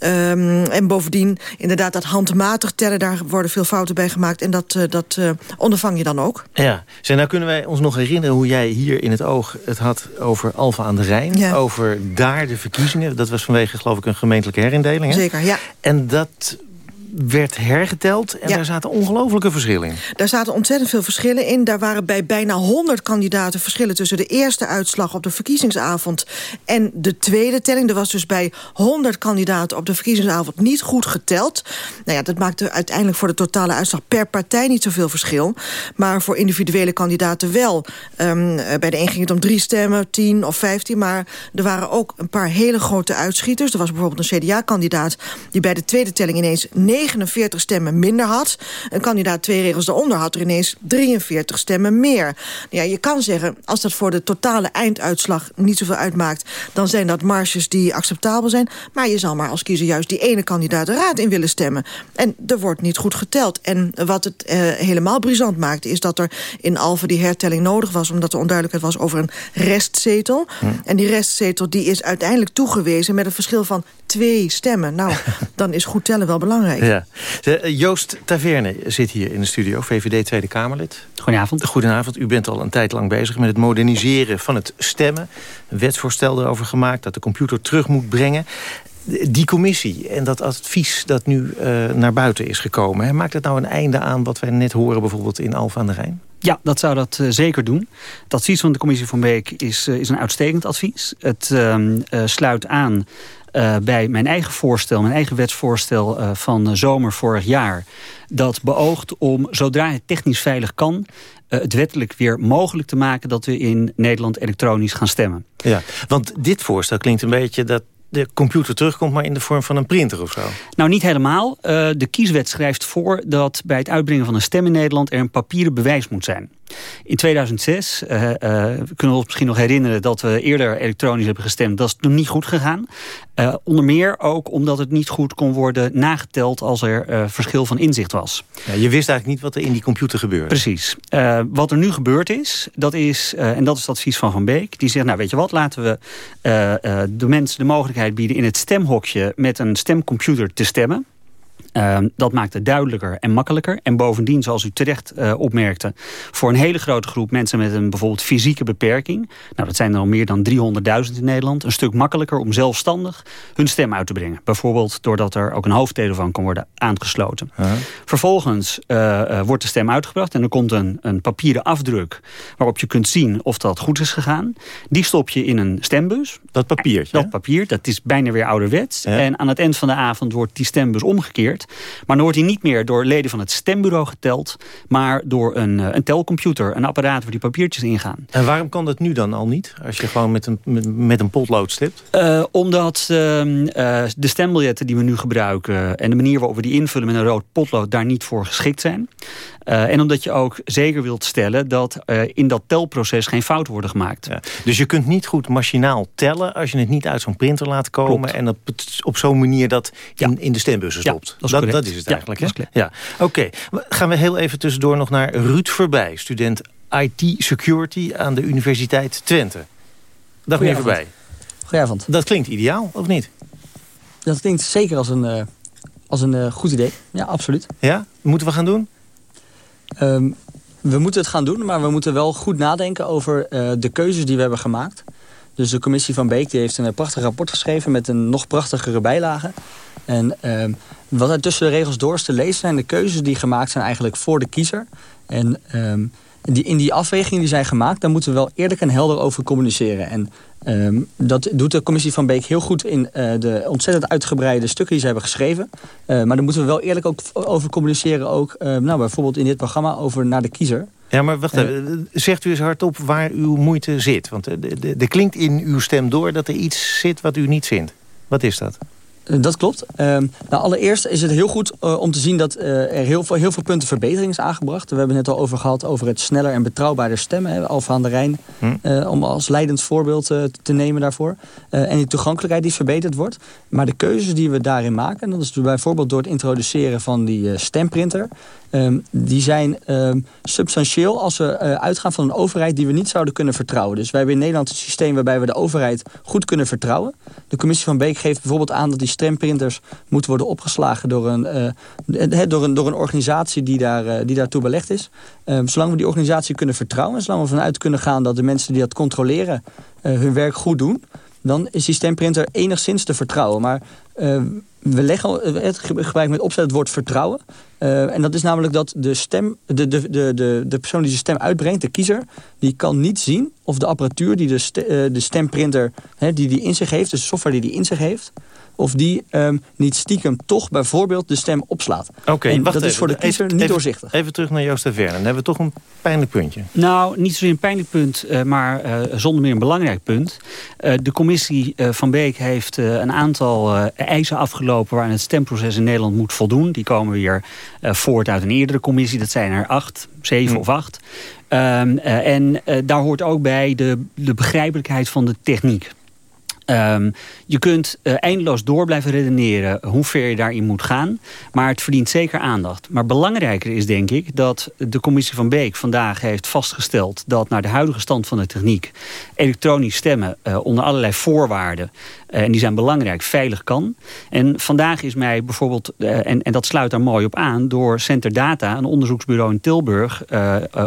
Um, en bovendien, inderdaad, dat handmatig tellen... daar worden veel fouten bij gemaakt. En dat, uh, dat uh, ondervang je dan ook. Ja, Zijn, nou kunnen wij ons nog herinneren hoe jij hier in het oog... het had over Alfa aan de Rijn. Ja. Over daar de verkiezingen. Dat was vanwege, geloof ik, een gemeentelijke herindeling. Hè? Zeker, ja. En dat werd hergeteld en ja. daar zaten ongelofelijke verschillen in. Daar zaten ontzettend veel verschillen in. Daar waren bij bijna 100 kandidaten verschillen... tussen de eerste uitslag op de verkiezingsavond en de tweede telling. Er was dus bij 100 kandidaten op de verkiezingsavond niet goed geteld. Nou ja, dat maakte uiteindelijk voor de totale uitslag per partij niet zoveel verschil. Maar voor individuele kandidaten wel. Um, bij de een ging het om drie stemmen, 10 of 15. Maar er waren ook een paar hele grote uitschieters. Er was bijvoorbeeld een CDA-kandidaat... die bij de tweede telling ineens 49 stemmen minder had. Een kandidaat twee regels daaronder had er ineens 43 stemmen meer. Ja, je kan zeggen, als dat voor de totale einduitslag niet zoveel uitmaakt... dan zijn dat marges die acceptabel zijn. Maar je zal maar als kiezer juist die ene kandidaat de raad in willen stemmen. En er wordt niet goed geteld. En wat het eh, helemaal brisant maakte... is dat er in Alphen die hertelling nodig was... omdat er onduidelijkheid was over een restzetel. Hm. En die restzetel die is uiteindelijk toegewezen... met een verschil van twee stemmen. Nou, dan is goed tellen wel belangrijk. Ja. Eh, Joost Taverne zit hier in de studio, VVD Tweede Kamerlid. Goedenavond. Goedenavond. U bent al een tijd lang bezig met het moderniseren van het stemmen. Een wetsvoorstel erover gemaakt dat de computer terug moet brengen. Die commissie en dat advies dat nu uh, naar buiten is gekomen... Hè, maakt het nou een einde aan wat wij net horen bijvoorbeeld in Alphen aan de Rijn? Ja, dat zou dat uh, zeker doen. Het advies van de commissie van Beek is, uh, is een uitstekend advies. Het ehm, sluit aan uh, bij mijn eigen voorstel, mijn eigen wetsvoorstel uh, van zomer vorig jaar. Dat beoogt om, zodra het technisch veilig kan, uh, het wettelijk weer mogelijk te maken dat we in Nederland elektronisch gaan stemmen. Ja, want dit voorstel klinkt een beetje dat de computer terugkomt, maar in de vorm van een printer of zo? Nou, niet helemaal. De kieswet schrijft voor dat bij het uitbrengen van een stem in Nederland... er een papieren bewijs moet zijn. In 2006 uh, uh, kunnen we ons misschien nog herinneren dat we eerder elektronisch hebben gestemd. Dat is nog niet goed gegaan. Uh, onder meer ook omdat het niet goed kon worden nageteld als er verschil van inzicht was. Ja, je wist eigenlijk niet wat er in die computer gebeurde. Precies. Wat er nu gebeurd is, dat is, en dat is het advies van Van Beek. Die zegt, nou weet je wat, laten we de mensen de mogelijkheid bieden in het stemhokje met een stemcomputer te stemmen. Uh, dat maakt het duidelijker en makkelijker. En bovendien, zoals u terecht uh, opmerkte... voor een hele grote groep mensen met een bijvoorbeeld fysieke beperking... nou, dat zijn er al meer dan 300.000 in Nederland... een stuk makkelijker om zelfstandig hun stem uit te brengen. Bijvoorbeeld doordat er ook een hoofdtelefoon kan worden aangesloten. Uh -huh. Vervolgens uh, wordt de stem uitgebracht... en er komt een, een papieren afdruk... waarop je kunt zien of dat goed is gegaan. Die stop je in een stembus. Dat papiertje? Dat papier, dat is bijna weer ouderwets. En aan het eind van de avond wordt die stembus omgekeerd... Maar dan wordt hij niet meer door leden van het stembureau geteld... maar door een, een telcomputer, een apparaat waar die papiertjes ingaan. En waarom kan dat nu dan al niet? Als je gewoon met een, met, met een potlood stemt? Uh, omdat uh, uh, de stembiljetten die we nu gebruiken... en de manier waarop we die invullen met een rood potlood... daar niet voor geschikt zijn. En omdat je ook zeker wilt stellen dat in dat telproces geen fouten worden gemaakt. Ja. Dus je kunt niet goed machinaal tellen als je het niet uit zo'n printer laat komen... Klopt. en op, op zo'n manier dat in, ja. in de stembussen stopt. Ja, dat, is dat, dat, is het eigenlijk. Ja, ja. Oké, okay. gaan we heel even tussendoor nog naar Ruud Verbij... student IT Security aan de Universiteit Twente. Dag meneer Verbij. Goedenavond. Dat klinkt ideaal, of niet? Dat klinkt zeker als een, uh, als een uh, goed idee. Ja, absoluut. Ja? Moeten we gaan doen? Um, we moeten het gaan doen, maar we moeten wel goed nadenken over uh, de keuzes die we hebben gemaakt. Dus de commissie van Beek die heeft een prachtig rapport geschreven met een nog prachtigere bijlage. En uh, wat er tussen de regels door is te lezen zijn de keuzes die gemaakt zijn eigenlijk voor de kiezer. En um, die, in die afwegingen die zijn gemaakt, daar moeten we wel eerlijk en helder over communiceren. En um, dat doet de commissie van Beek heel goed in uh, de ontzettend uitgebreide stukken die ze hebben geschreven. Uh, maar daar moeten we wel eerlijk ook over communiceren. Ook uh, nou, bijvoorbeeld in dit programma over naar de kiezer. Ja, maar wacht even. Zegt u eens hardop waar uw moeite zit. Want er klinkt in uw stem door dat er iets zit wat u niet vindt. Wat is dat? Dat klopt. Uh, nou, allereerst is het heel goed uh, om te zien dat uh, er heel veel, heel veel punten verbetering is aangebracht. We hebben het net al over gehad over het sneller en betrouwbaarder stemmen. Hè, Alfa aan de Rijn, hm. om als leidend voorbeeld te nemen daarvoor. en die toegankelijkheid die verbeterd wordt. Maar de keuzes die we daarin maken, dat is bijvoorbeeld door het introduceren van die stemprinter... Um, die zijn um, substantieel als we uh, uitgaan van een overheid die we niet zouden kunnen vertrouwen. Dus wij hebben in Nederland een systeem waarbij we de overheid goed kunnen vertrouwen. De commissie van Beek geeft bijvoorbeeld aan dat die stemprinters moeten worden opgeslagen door een, uh, door een, door een organisatie die, daar, uh, die daartoe belegd is. Um, zolang we die organisatie kunnen vertrouwen, zolang we vanuit kunnen gaan dat de mensen die dat controleren hun werk goed doen, dan is die stemprinter enigszins te vertrouwen. Maar uh, we leggen het gebruik met opzet het woord vertrouwen. Uh, en dat is namelijk dat de, stem, de, de, de, de persoon die zijn stem uitbrengt, de kiezer... die kan niet zien of de apparatuur die de, de stemprinter die die in zich heeft... de software die die in zich heeft... of die ehm, niet stiekem toch bijvoorbeeld de stem opslaat. Oké, dat is voor de kiezer Even- niet even- doorzichtig. Even terug naar Joost de Verne. Dan hebben we toch een pijnlijk puntje. Nou, niet zozeer een pijnlijk punt, eh, maar eh, zonder meer een belangrijk punt. Eh, de commissie eh, van Beek heeft eh, een aantal eh, eisen afgelopen... waar het stemproces in Nederland moet voldoen. Die komen weer eh, voort uit een eerdere commissie. Dat zijn er acht, zeven of acht. Ehm, eh, en eh, daar hoort ook bij de, de begrijpelijkheid van de techniek. Ehm, je kunt eh, eindeloos door blijven redeneren hoe ver je daarin moet gaan. Maar het verdient zeker aandacht. Maar belangrijker is denk ik dat de commissie van Beek vandaag heeft vastgesteld... dat naar de huidige stand van de techniek elektronisch stemmen eh, onder allerlei voorwaarden... eh, en die zijn belangrijk, veilig kan. En vandaag is mij bijvoorbeeld, en, en dat sluit daar mooi op aan... door Center Data, een onderzoeksbureau in Tilburg...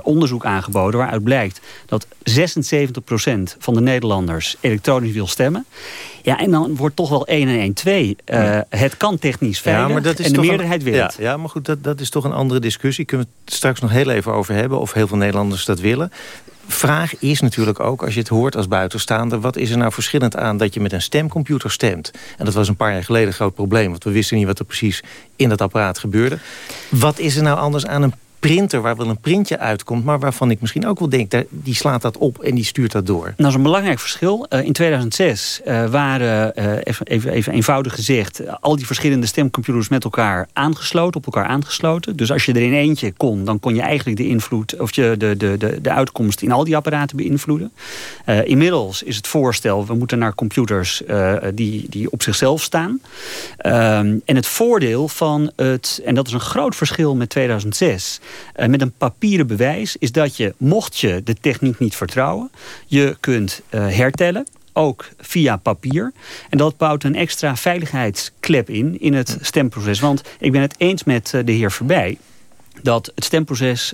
onderzoek aangeboden waaruit blijkt dat 76% van de Nederlanders elektronisch wil stemmen. Ja, en dan wordt toch wel 1 en 1 2. Eh, Het kan technisch veilig en de meerderheid wil ja, het. Ja, maar goed, dat, dat is toch een andere discussie. Kunnen we het straks nog heel even over hebben... of heel veel Nederlanders dat willen. Vraag is natuurlijk ook, als je het hoort als buitenstaander... wat is er nou verschillend aan dat je met een stemcomputer stemt? En dat was een paar jaar geleden een groot probleem... want we wisten niet wat er precies in dat apparaat gebeurde. Wat is er nou anders aan een printer waar wel een printje uitkomt... maar waarvan ik misschien ook wel denk, die slaat dat op en die stuurt dat door? Nou, dat is een belangrijk verschil. Eh, in 2006 eh, waren, eh, even, eenvoudig gezegd... al die verschillende stemcomputers met elkaar aangesloten, op elkaar aangesloten. Dus als je er in eentje kon, dan kon je eigenlijk de invloed... of je de, de, de, de uitkomst in al die apparaten beïnvloeden. Inmiddels is het voorstel, we moeten naar computers die, die op zichzelf staan. Ehm, en het voordeel van het, en dat is een groot verschil met 2006... eh, met een papieren bewijs, is dat je, mocht je de techniek niet vertrouwen... je kunt eh, hertellen, ook via papier. En dat bouwt een extra veiligheidsklep in, in het stemproces. Want ik ben het eens met eh, de heer Verbij dat het stemproces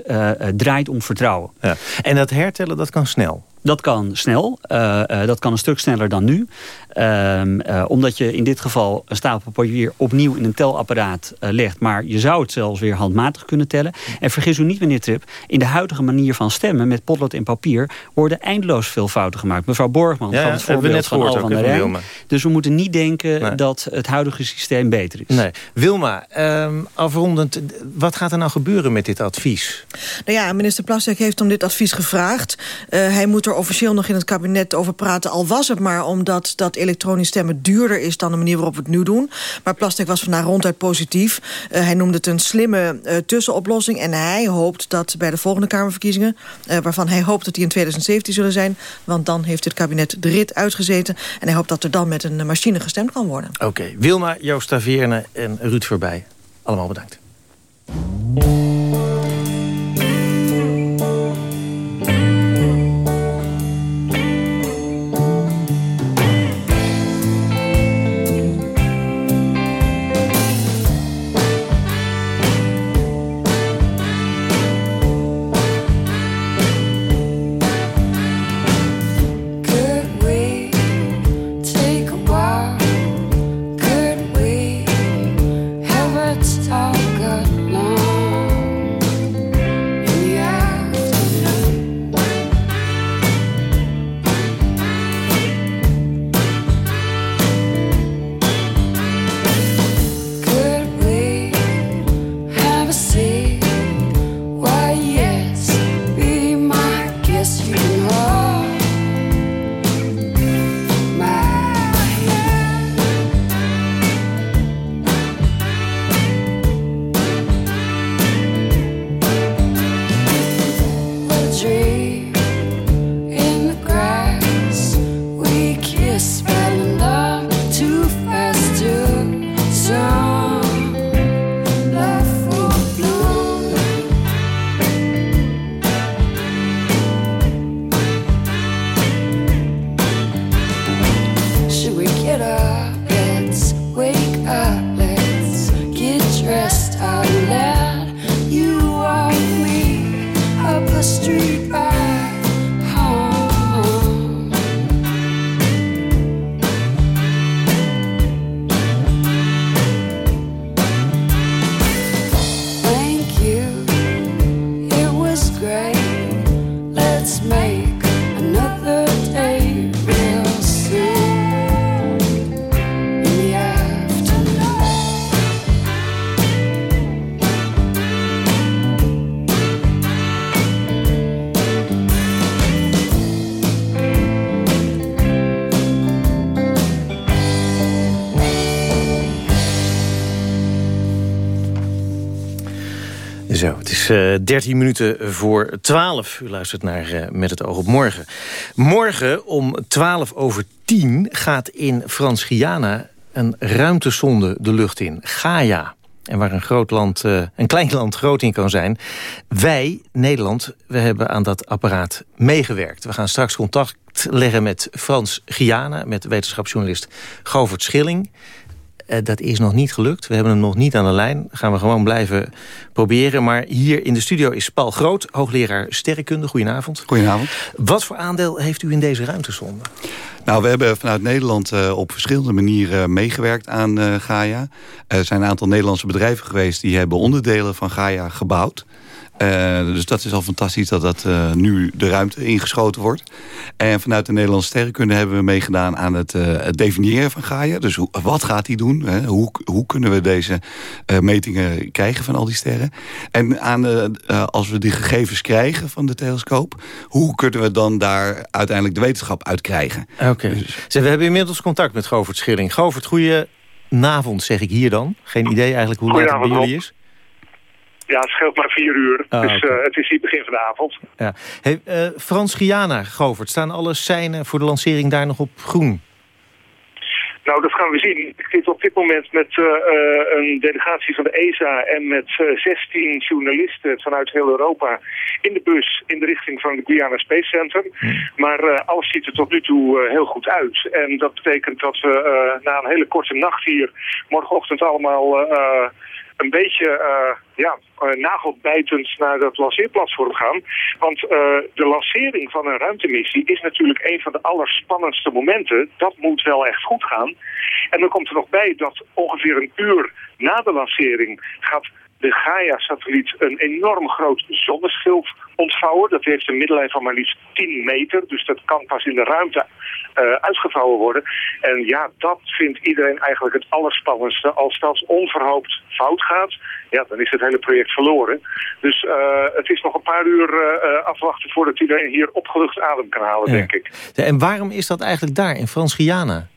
draait om vertrouwen. Ja. En dat hertellen, dat kan snel? Dat kan snel. Eh, eh, dat kan een stuk sneller dan nu. Ehm, eh, omdat je in dit geval een stapel papier opnieuw in een telapparaat legt. Maar je zou het zelfs weer handmatig kunnen tellen. En vergis u niet, meneer Trip. In de huidige manier van stemmen met potlood en papier... worden eindeloos veel fouten gemaakt. Mevrouw Borgman Ja, van het voorbeeld net van gehoord Al ook, van der Rijn. Dus we moeten niet denken Nee. dat het huidige systeem beter is. Nee. Wilma, ehm, afrondend, wat gaat er nou gebeuren met dit advies? Nou ja, minister Plasterk heeft om dit advies gevraagd. Eh, hij moet er officieel nog in het kabinet over praten. Al was het maar omdat dat elektronisch stemmen duurder is... dan de manier waarop we het nu doen. Maar Plasterk was vandaag ronduit positief. Eh, hij noemde het een slimme eh, tussenoplossing. En hij hoopt dat bij de volgende Kamerverkiezingen... eh, waarvan hij hoopt dat die in 2017 zullen zijn... want dan heeft het kabinet de rit uitgezeten... en hij hoopt dat er dan met een machine gestemd kan worden. Oké, Wilma, Joost Taveerne en Ruud Voorbij. Allemaal bedankt. Zo, het is uh, 13 minuten voor 12. U luistert naar uh, Met het oog op morgen. Morgen om 12 over 10 gaat in Frans-Guyana een ruimtesonde de lucht in. Gaia. En waar een, groot land, uh, een klein land groot in kan zijn. Wij, Nederland, we hebben aan dat apparaat meegewerkt. We gaan straks contact leggen met Frans Giana... met wetenschapsjournalist Govert Schilling. Uh, dat is nog niet gelukt. We hebben hem nog niet aan de lijn. Gaan we gewoon blijven proberen. Maar hier in de studio is Paul Groot, hoogleraar sterrenkunde. Goedenavond. Goedenavond. Wat voor aandeel heeft u in deze ruimtesonde? Nou, we hebben vanuit Nederland uh, op verschillende manieren meegewerkt aan uh, Gaia. Er zijn een aantal Nederlandse bedrijven geweest... die hebben onderdelen van Gaia gebouwd. Uh, dus dat is al fantastisch dat dat uh, nu de ruimte ingeschoten wordt. En vanuit de Nederlandse sterrenkunde hebben we meegedaan aan het, uh, het definiëren van Gaia. Dus hoe, wat gaat hij doen? Hè? Hoe, hoe kunnen we deze metingen krijgen van al die sterren? En aan, als we die gegevens krijgen van de telescoop... hoe kunnen we dan daar uiteindelijk de wetenschap uit krijgen? Oké. Okay. Dus... we hebben inmiddels contact met Govert Schilling. Govert, goedenavond zeg ik hier dan. Geen idee eigenlijk hoe laat het bij jullie is. Ja, het scheelt maar vier uur. Ah, dus uh, het is hier begin van de avond. Ja. Hey, uh, Frans Giana, Govert, staan alle seinen voor de lancering daar nog op groen? Nou, dat gaan we zien. Ik zit op dit moment met uh, een delegatie van de ESA en met 16 journalisten vanuit heel Europa in de bus in de richting van het Guyana Space Center. Hmm. Maar alles ziet er tot nu toe heel goed uit. En dat betekent dat we na een hele korte nacht hier morgenochtend allemaal een beetje uh, ja, uh, nagelbijtend naar dat lanceerplatform gaan. Want uh, de lancering van een ruimtemissie is natuurlijk een van de allerspannendste momenten. Dat moet wel echt goed gaan. En dan komt er nog bij dat ongeveer een uur na de lancering gaat de Gaia-satelliet een enorm groot zonneschild ontvouwen. Dat heeft een middellijn van maar liefst 10 meter. Dus dat kan pas in de ruimte uh, uitgevouwen worden. En ja, dat vindt iedereen eigenlijk het allerspannendste. Als dat onverhoopt fout gaat, ja, dan is het hele project verloren. Dus uh, het is nog een paar uur uh, afwachten voordat iedereen hier opgelucht adem kan halen, ja. denk ik. En waarom is dat eigenlijk daar, in Frans-Guyana?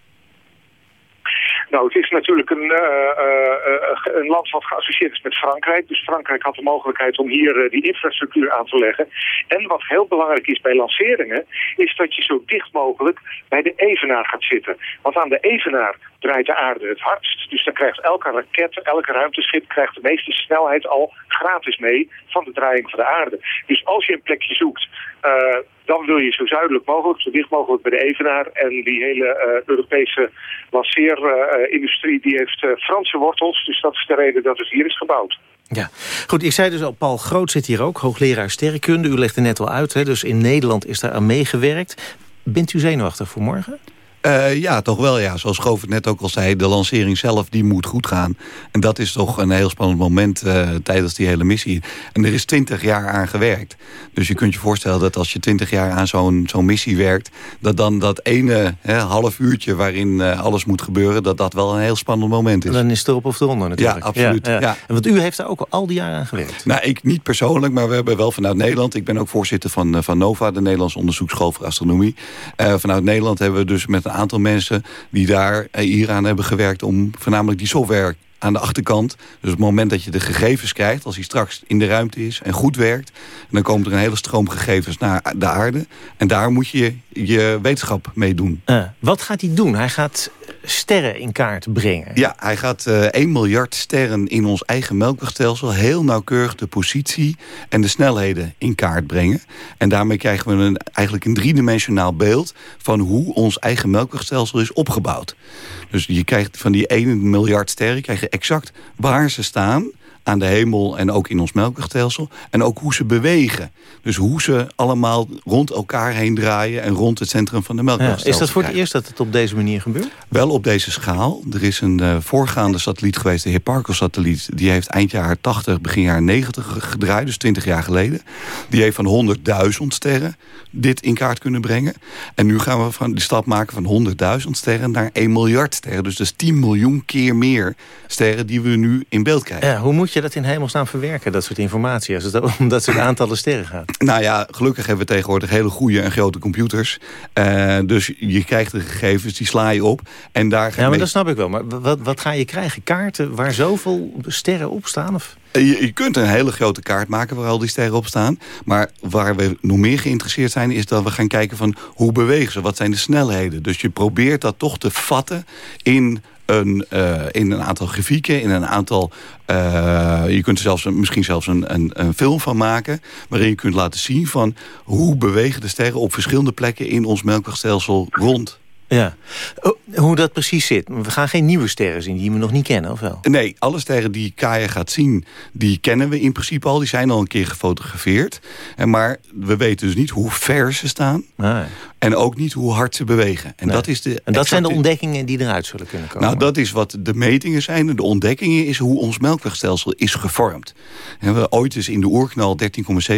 Nou, het is natuurlijk een, uh, uh, een land wat geassocieerd is met Frankrijk. Dus Frankrijk had de mogelijkheid om hier die infrastructuur aan te leggen. En wat heel belangrijk is bij lanceringen, is dat je zo dicht mogelijk bij de evenaar gaat zitten. Want aan de evenaar draait de aarde het hardst. Dus dan krijgt elke raket, elke ruimteschip krijgt de meeste snelheid al gratis mee van de draaiing van de aarde. Dus als je een plekje zoekt, uh, dan wil je zo zuidelijk mogelijk, zo dicht mogelijk bij de evenaar. En die hele uh, Europese lanceerindustrie, uh, die heeft Franse wortels. Dus dat is de reden dat het hier is gebouwd. Ja, goed. Ik zei dus al, Paul Groot zit hier ook, hoogleraar sterrenkunde. U legt er net al uit, hè, dus in Nederland is daar aan meegewerkt. Bent u zenuwachtig voor morgen? Uh, ja, toch wel. Ja. Zoals Govert net ook al zei, de lancering zelf die moet goed gaan. En dat is toch een heel spannend moment uh, tijdens die hele missie. En er is twintig jaar aan gewerkt. Dus je kunt je voorstellen dat als je twintig jaar aan zo'n zo'n missie werkt... dat dan dat ene hè, half uurtje waarin uh, alles moet gebeuren... dat dat wel een heel spannend moment is. En dan is het erop of eronder natuurlijk. Ja, absoluut. Ja, ja. Ja. En want u heeft daar ook al die jaren aan gewerkt. Nou, ik niet persoonlijk, maar we hebben wel vanuit Nederland... ik ben ook voorzitter van, van NOVA, de Nederlandse Onderzoeksschool voor Astronomie. vanuit Nederland hebben we dus met een aantal mensen die daar hieraan hebben gewerkt... om voornamelijk die software aan de achterkant. Dus op het moment dat je de gegevens krijgt... als hij straks in de ruimte is en goed werkt... dan komt er een hele stroom gegevens naar de aarde. En daar moet je je wetenschap mee doen. Uh, wat gaat hij doen? Hij gaat sterren in kaart brengen. Ja, hij gaat uh, 1 miljard sterren in ons eigen melkwegstelsel... heel nauwkeurig de positie en de snelheden in kaart brengen. En daarmee krijgen we een, eigenlijk een driedimensionaal beeld... van hoe ons eigen melkwegstelsel is opgebouwd. Dus je krijgt van die 1 miljard sterren... krijg je exact waar ze staan aan de hemel en ook in ons melkwegstelsel. En ook hoe ze bewegen. Dus hoe ze allemaal rond elkaar heen draaien... en rond het centrum van de melkwegstelsel. Ja, is dat voor het eerst dat het op deze manier gebeurt? Wel op deze schaal. Er is een uh, voorgaande satelliet geweest, de Hipparcos-satelliet. Die heeft eind jaar 80, begin jaar 90 gedraaid, dus 20 jaar geleden. Die heeft van 100.000 sterren dit in kaart kunnen brengen. En nu gaan we van de stap maken van 100.000 sterren naar 1 miljard sterren. Dus dat is 10 miljoen keer meer sterren die we nu in beeld krijgen. Ja, hoe moet moet je dat in hemelsnaam verwerken, dat soort informatie... als het om dat soort aantallen sterren gaat? Nou ja, gelukkig hebben we tegenwoordig hele goede en grote computers. Uh, dus je krijgt de gegevens, die sla je op. En daar ja, maar dat snap ik wel. Maar wat, wat ga je krijgen? Kaarten waar zoveel sterren op staan? Of? Je, je, kunt een hele grote kaart maken waar al die sterren op staan. Maar waar we nog meer geïnteresseerd zijn... is dat we gaan kijken van hoe bewegen ze? Wat zijn de snelheden? Dus je probeert dat toch te vatten in uh, in een aantal grafieken, in een aantal... Uh, je kunt er zelfs misschien zelfs een, een, een, film van maken... waarin je kunt laten zien van hoe bewegen de sterren... op verschillende plekken in ons melkwegstelsel rond. Ja. Oh, hoe dat precies zit. We gaan geen nieuwe sterren zien die we nog niet kennen, of wel? Nee, alle sterren die Kaya gaat zien, die kennen we in principe al. Die zijn al een keer gefotografeerd. En maar we weten dus niet hoe ver ze staan. Nee. En ook niet hoe hard ze bewegen. En, nee. dat, is de en dat exacte... zijn de ontdekkingen die eruit zullen kunnen komen? Nou, dat is wat de metingen zijn. De ontdekkingen is hoe ons melkwegstelsel is gevormd. En we ooit eens in de oerknal,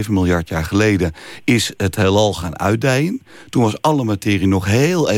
13,7 miljard jaar geleden... is het heelal gaan uitdijen. Toen was alle materie nog heel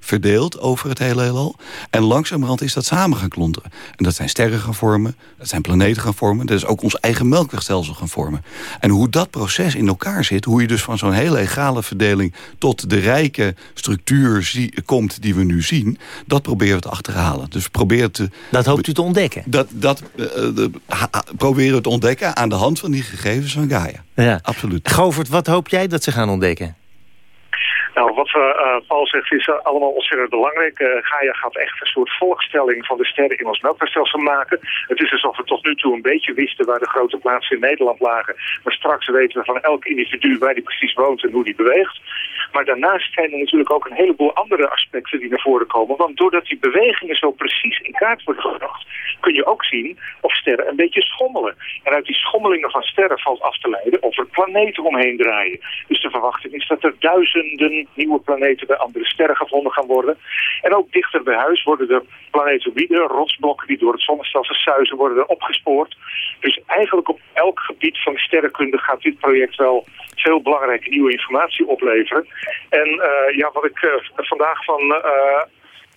verdeeld over het hele heelal. En langzamerhand is dat samen gaan klonteren. En dat zijn sterren gaan vormen, dat zijn planeten gaan vormen... dat is ook ons eigen melkwegstelsel gaan vormen. En hoe dat proces in elkaar zit... hoe je dus van zo'n hele egale verdeling... tot de rijke structuur zie, komt die we nu zien... dat proberen we te achterhalen. Dus proberen te... Dat hoopt u te ontdekken? Dat, dat uh, de, ha, proberen we te ontdekken aan de hand van die gegevens van Gaia. Ja. Absoluut. Govert, wat hoop jij dat ze gaan ontdekken? Nou, wat uh, Paul zegt is uh, allemaal ontzettend belangrijk. Gaia gaat echt een soort volkstelling van de sterren in ons melkwegstelsel maken. Het is alsof we tot nu toe een beetje wisten waar de grote plaatsen in Nederland lagen. Maar straks weten we van elk individu waar die precies woont en hoe die beweegt. Maar daarnaast zijn er natuurlijk ook een heleboel andere aspecten die naar voren komen. Want doordat die bewegingen zo precies in kaart worden gebracht, kun je ook zien of sterren een beetje schommelen. En uit die schommelingen van sterren valt af te leiden of er planeten omheen draaien. Dus de verwachting is dat er duizenden nieuwe planeten bij andere sterren gevonden gaan worden. En ook dichter bij huis worden er planetoïden, rotsblokken die door het zonnestelsel suizen, worden opgespoord. Dus eigenlijk op elk gebied van sterrenkunde gaat dit project wel veel belangrijke nieuwe informatie opleveren. En uh, ja, wat ik uh, vandaag van uh,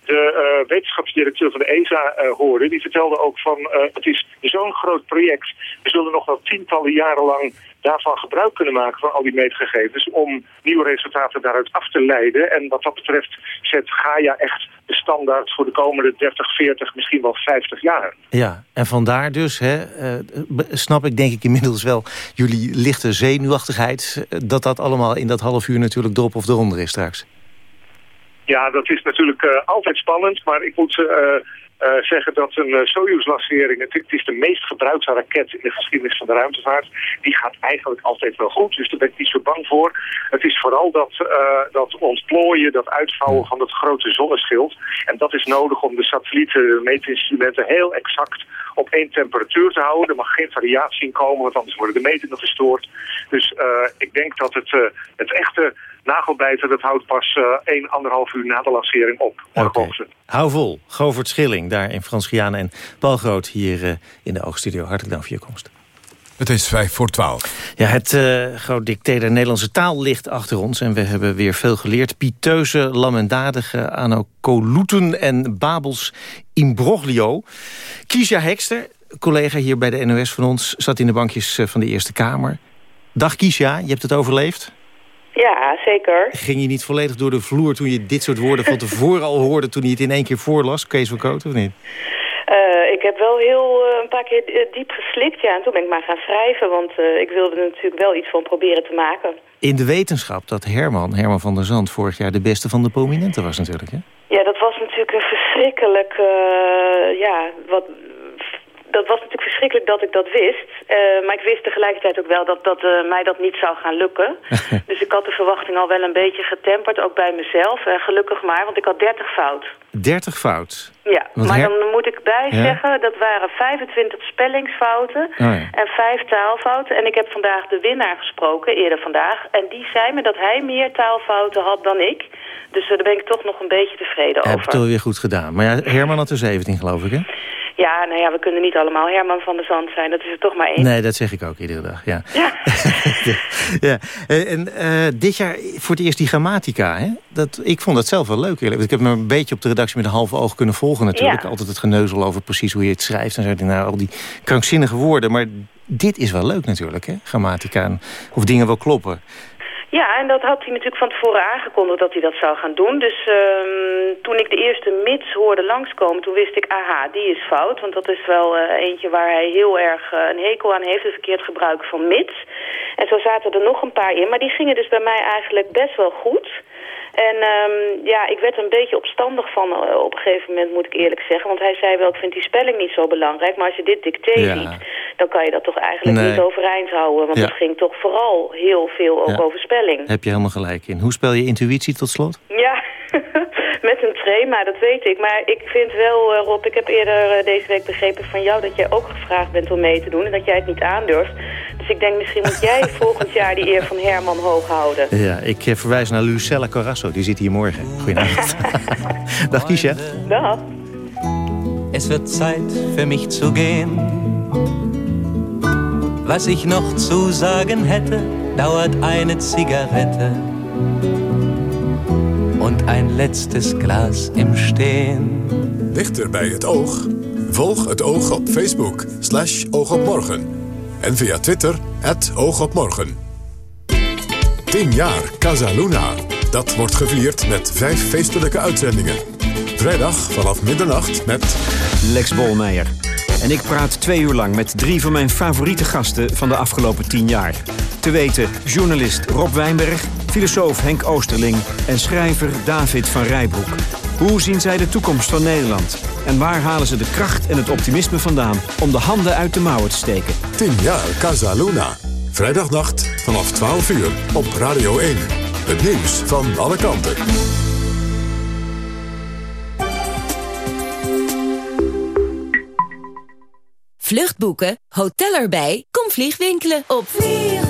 de wetenschapsdirecteur van de ESA hoorde, die vertelde ook van het is zo'n groot project. We zullen nog wel tientallen jaren lang daarvan gebruik kunnen maken van al die meetgegevens om nieuwe resultaten daaruit af te leiden. En wat dat betreft zet Gaia echt standaard voor de komende 30, 40, misschien wel 50 jaar. Ja, en vandaar dus, hè, snap ik denk ik inmiddels wel jullie lichte zenuwachtigheid, dat dat allemaal in dat half uur natuurlijk drop of eronder is straks. Ja, dat is natuurlijk uh, altijd spannend, maar ik moet uh, uh, zeggen dat een uh, Soyuz-lancering, het, het, is de meest gebruikte raket in de geschiedenis van de ruimtevaart, die gaat eigenlijk altijd wel goed, dus daar ben ik niet zo bang voor. Het is vooral dat, dat ontplooien, dat uitvouwen van dat grote zonneschild, en dat is nodig om de satellieten, de meetinstrumenten heel exact op één temperatuur te houden. Er mag geen variatie in komen, want anders worden de metingen gestoord. Dus ik denk dat het, het echte nagelbijten, dat houdt pas uh, 1,5 uur na de lancering op. Okay. Hou vol. Govert Schilling daar in Frans Guyana en Paul Groot hier uh, in de Oogstudio. Hartelijk dank voor je komst. Het is vijf voor twaalf. Ja, het uh, groot dicté der Nederlandse taal ligt achter ons... en we hebben weer veel geleerd. Pieteuze, lamendadige, anocolouten en babels imbroglio. Kiesja Hekster, collega hier bij de NOS van ons... zat in de bankjes eh, van de Eerste Kamer. Dag Kiesja, je hebt het overleefd? Ja, zeker. Ging je niet volledig door de vloer toen je dit soort woorden van tevoren al hoorde... toen hij het in één keer voorlas, Kees van Koot, of niet? Uh, ik heb wel heel uh, een paar keer diep geslikt, ja. En toen ben ik maar gaan schrijven, want uh, ik wilde er natuurlijk wel iets van proberen te maken. In de wetenschap dat Herman, Herman van der Zand, vorig jaar de beste van de prominenten was natuurlijk, hè? Ja, dat was natuurlijk een verschrikkelijk, ja, wat, dat was natuurlijk verschrikkelijk dat ik dat wist. Uh, maar ik wist tegelijkertijd ook wel dat, dat uh, mij dat niet zou gaan lukken. dus ik had de verwachting al wel een beetje getemperd, ook bij mezelf. Uh, gelukkig maar, want ik had 30 fout. 30 fout? Ja, want maar dan moet ik bijzeggen, ja? dat waren 25 spellingsfouten oh, ja. en 5 taalfouten. En ik heb vandaag de winnaar gesproken, eerder vandaag. En die zei me dat hij meer taalfouten had dan ik. Dus daar ben ik toch nog een beetje tevreden over. Heb je het weer goed gedaan. Maar ja, Herman had er 17 geloof ik, hè? Ja, nou ja, we kunnen niet allemaal Herman van der Zand zijn. Dat is er toch maar één. Nee, dat zeg ik ook iedere dag, ja. Ja. ja. En eh, dit jaar voor het eerst die grammatica, hè? Dat, ik vond dat zelf wel leuk. eerlijk. Ik heb me een beetje op de redactie met een halve oog kunnen volgen natuurlijk. Ja. Altijd het geneuzel over precies hoe je het schrijft. En zo, nou, al die krankzinnige woorden. Maar dit is wel leuk natuurlijk, hè? Grammatica. En Of dingen wel kloppen. Ja, en dat had hij natuurlijk van tevoren aangekondigd dat hij dat zou gaan doen. Dus ehm, toen ik de eerste mits hoorde langskomen, toen wist ik, aha, die is fout. Want dat is wel eh, eentje waar hij heel erg eh, een hekel aan heeft, het verkeerd gebruik van mits. En zo zaten er nog een paar in, maar die gingen dus bij mij eigenlijk best wel goed. En ehm, ja, ik werd er een beetje opstandig van eh, op een gegeven moment, moet ik eerlijk zeggen. Want hij zei wel, ik vind die spelling niet zo belangrijk. Maar als je dit dicté Ja. ziet, dan kan je dat toch eigenlijk Nee. niet overeind houden. Want Ja. het ging toch vooral heel veel ook Ja. over spelling. Heb je helemaal gelijk in. Hoe spel je intuïtie tot slot? Ja, met een trema, dat weet ik. Maar ik vind wel, eh, Rob, ik heb eerder eh, deze week begrepen van jou... dat jij ook gevraagd bent om mee te doen en dat jij het niet aandurft. Dus ik denk, misschien moet jij volgend jaar die eer van Herman hoog houden. Ja, ik eh, verwijs naar Lucella Carrasso. Die zit hier morgen. Goedenavond. Dag Kiesja. Dag. Es wird Zeit für mich zu gehen. Was ich noch zu sagen hätte, dauert eine Zigarette und ein letztes Glas im Stehen. Dichter bij het oog? Volg het oog op Facebook, slash oogopmorgen. En via Twitter, het oogopmorgen. 10 jaar Casa Luna. Dat wordt gevierd met vijf feestelijke uitzendingen. Vrijdag vanaf middernacht met... Lex Bolmeijer. En ik praat twee uur lang met drie van mijn favoriete gasten van de afgelopen tien jaar. Te weten journalist Rob Wijnberg, filosoof Henk Oosterling en schrijver David van Rijbroek. Hoe zien zij de toekomst van Nederland? En waar halen ze de kracht en het optimisme vandaan om de handen uit de mouwen te steken? 10 jaar Casa Luna. Vrijdagnacht vanaf 12 uur op Radio 1. Het nieuws van alle kanten. Vluchtboeken, hotel erbij, kom vliegwinkelen op vliegwinkel.nl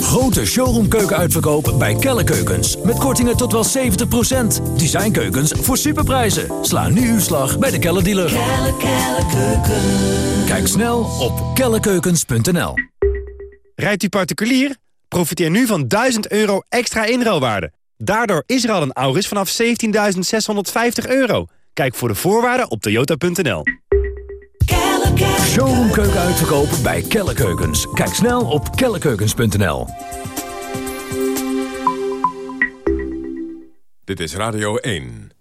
Grote showroomkeukenuitverkoop bij Kelle Keukens. Met kortingen tot wel 70%. Designkeukens voor superprijzen. Sla nu uw slag bij de Kelle dealer. Kijk snel op kellekeukens.nl Rijdt u particulier? Profiteer nu van 1000 euro extra inruilwaarde. Daardoor is er al een Auris vanaf 17.650 euro. Kijk voor de voorwaarden op toyota.nl. Showroomkeukenuitverkoop bij Kelle Keukens. Kijk snel op kellekeukens.nl Dit is Radio 1.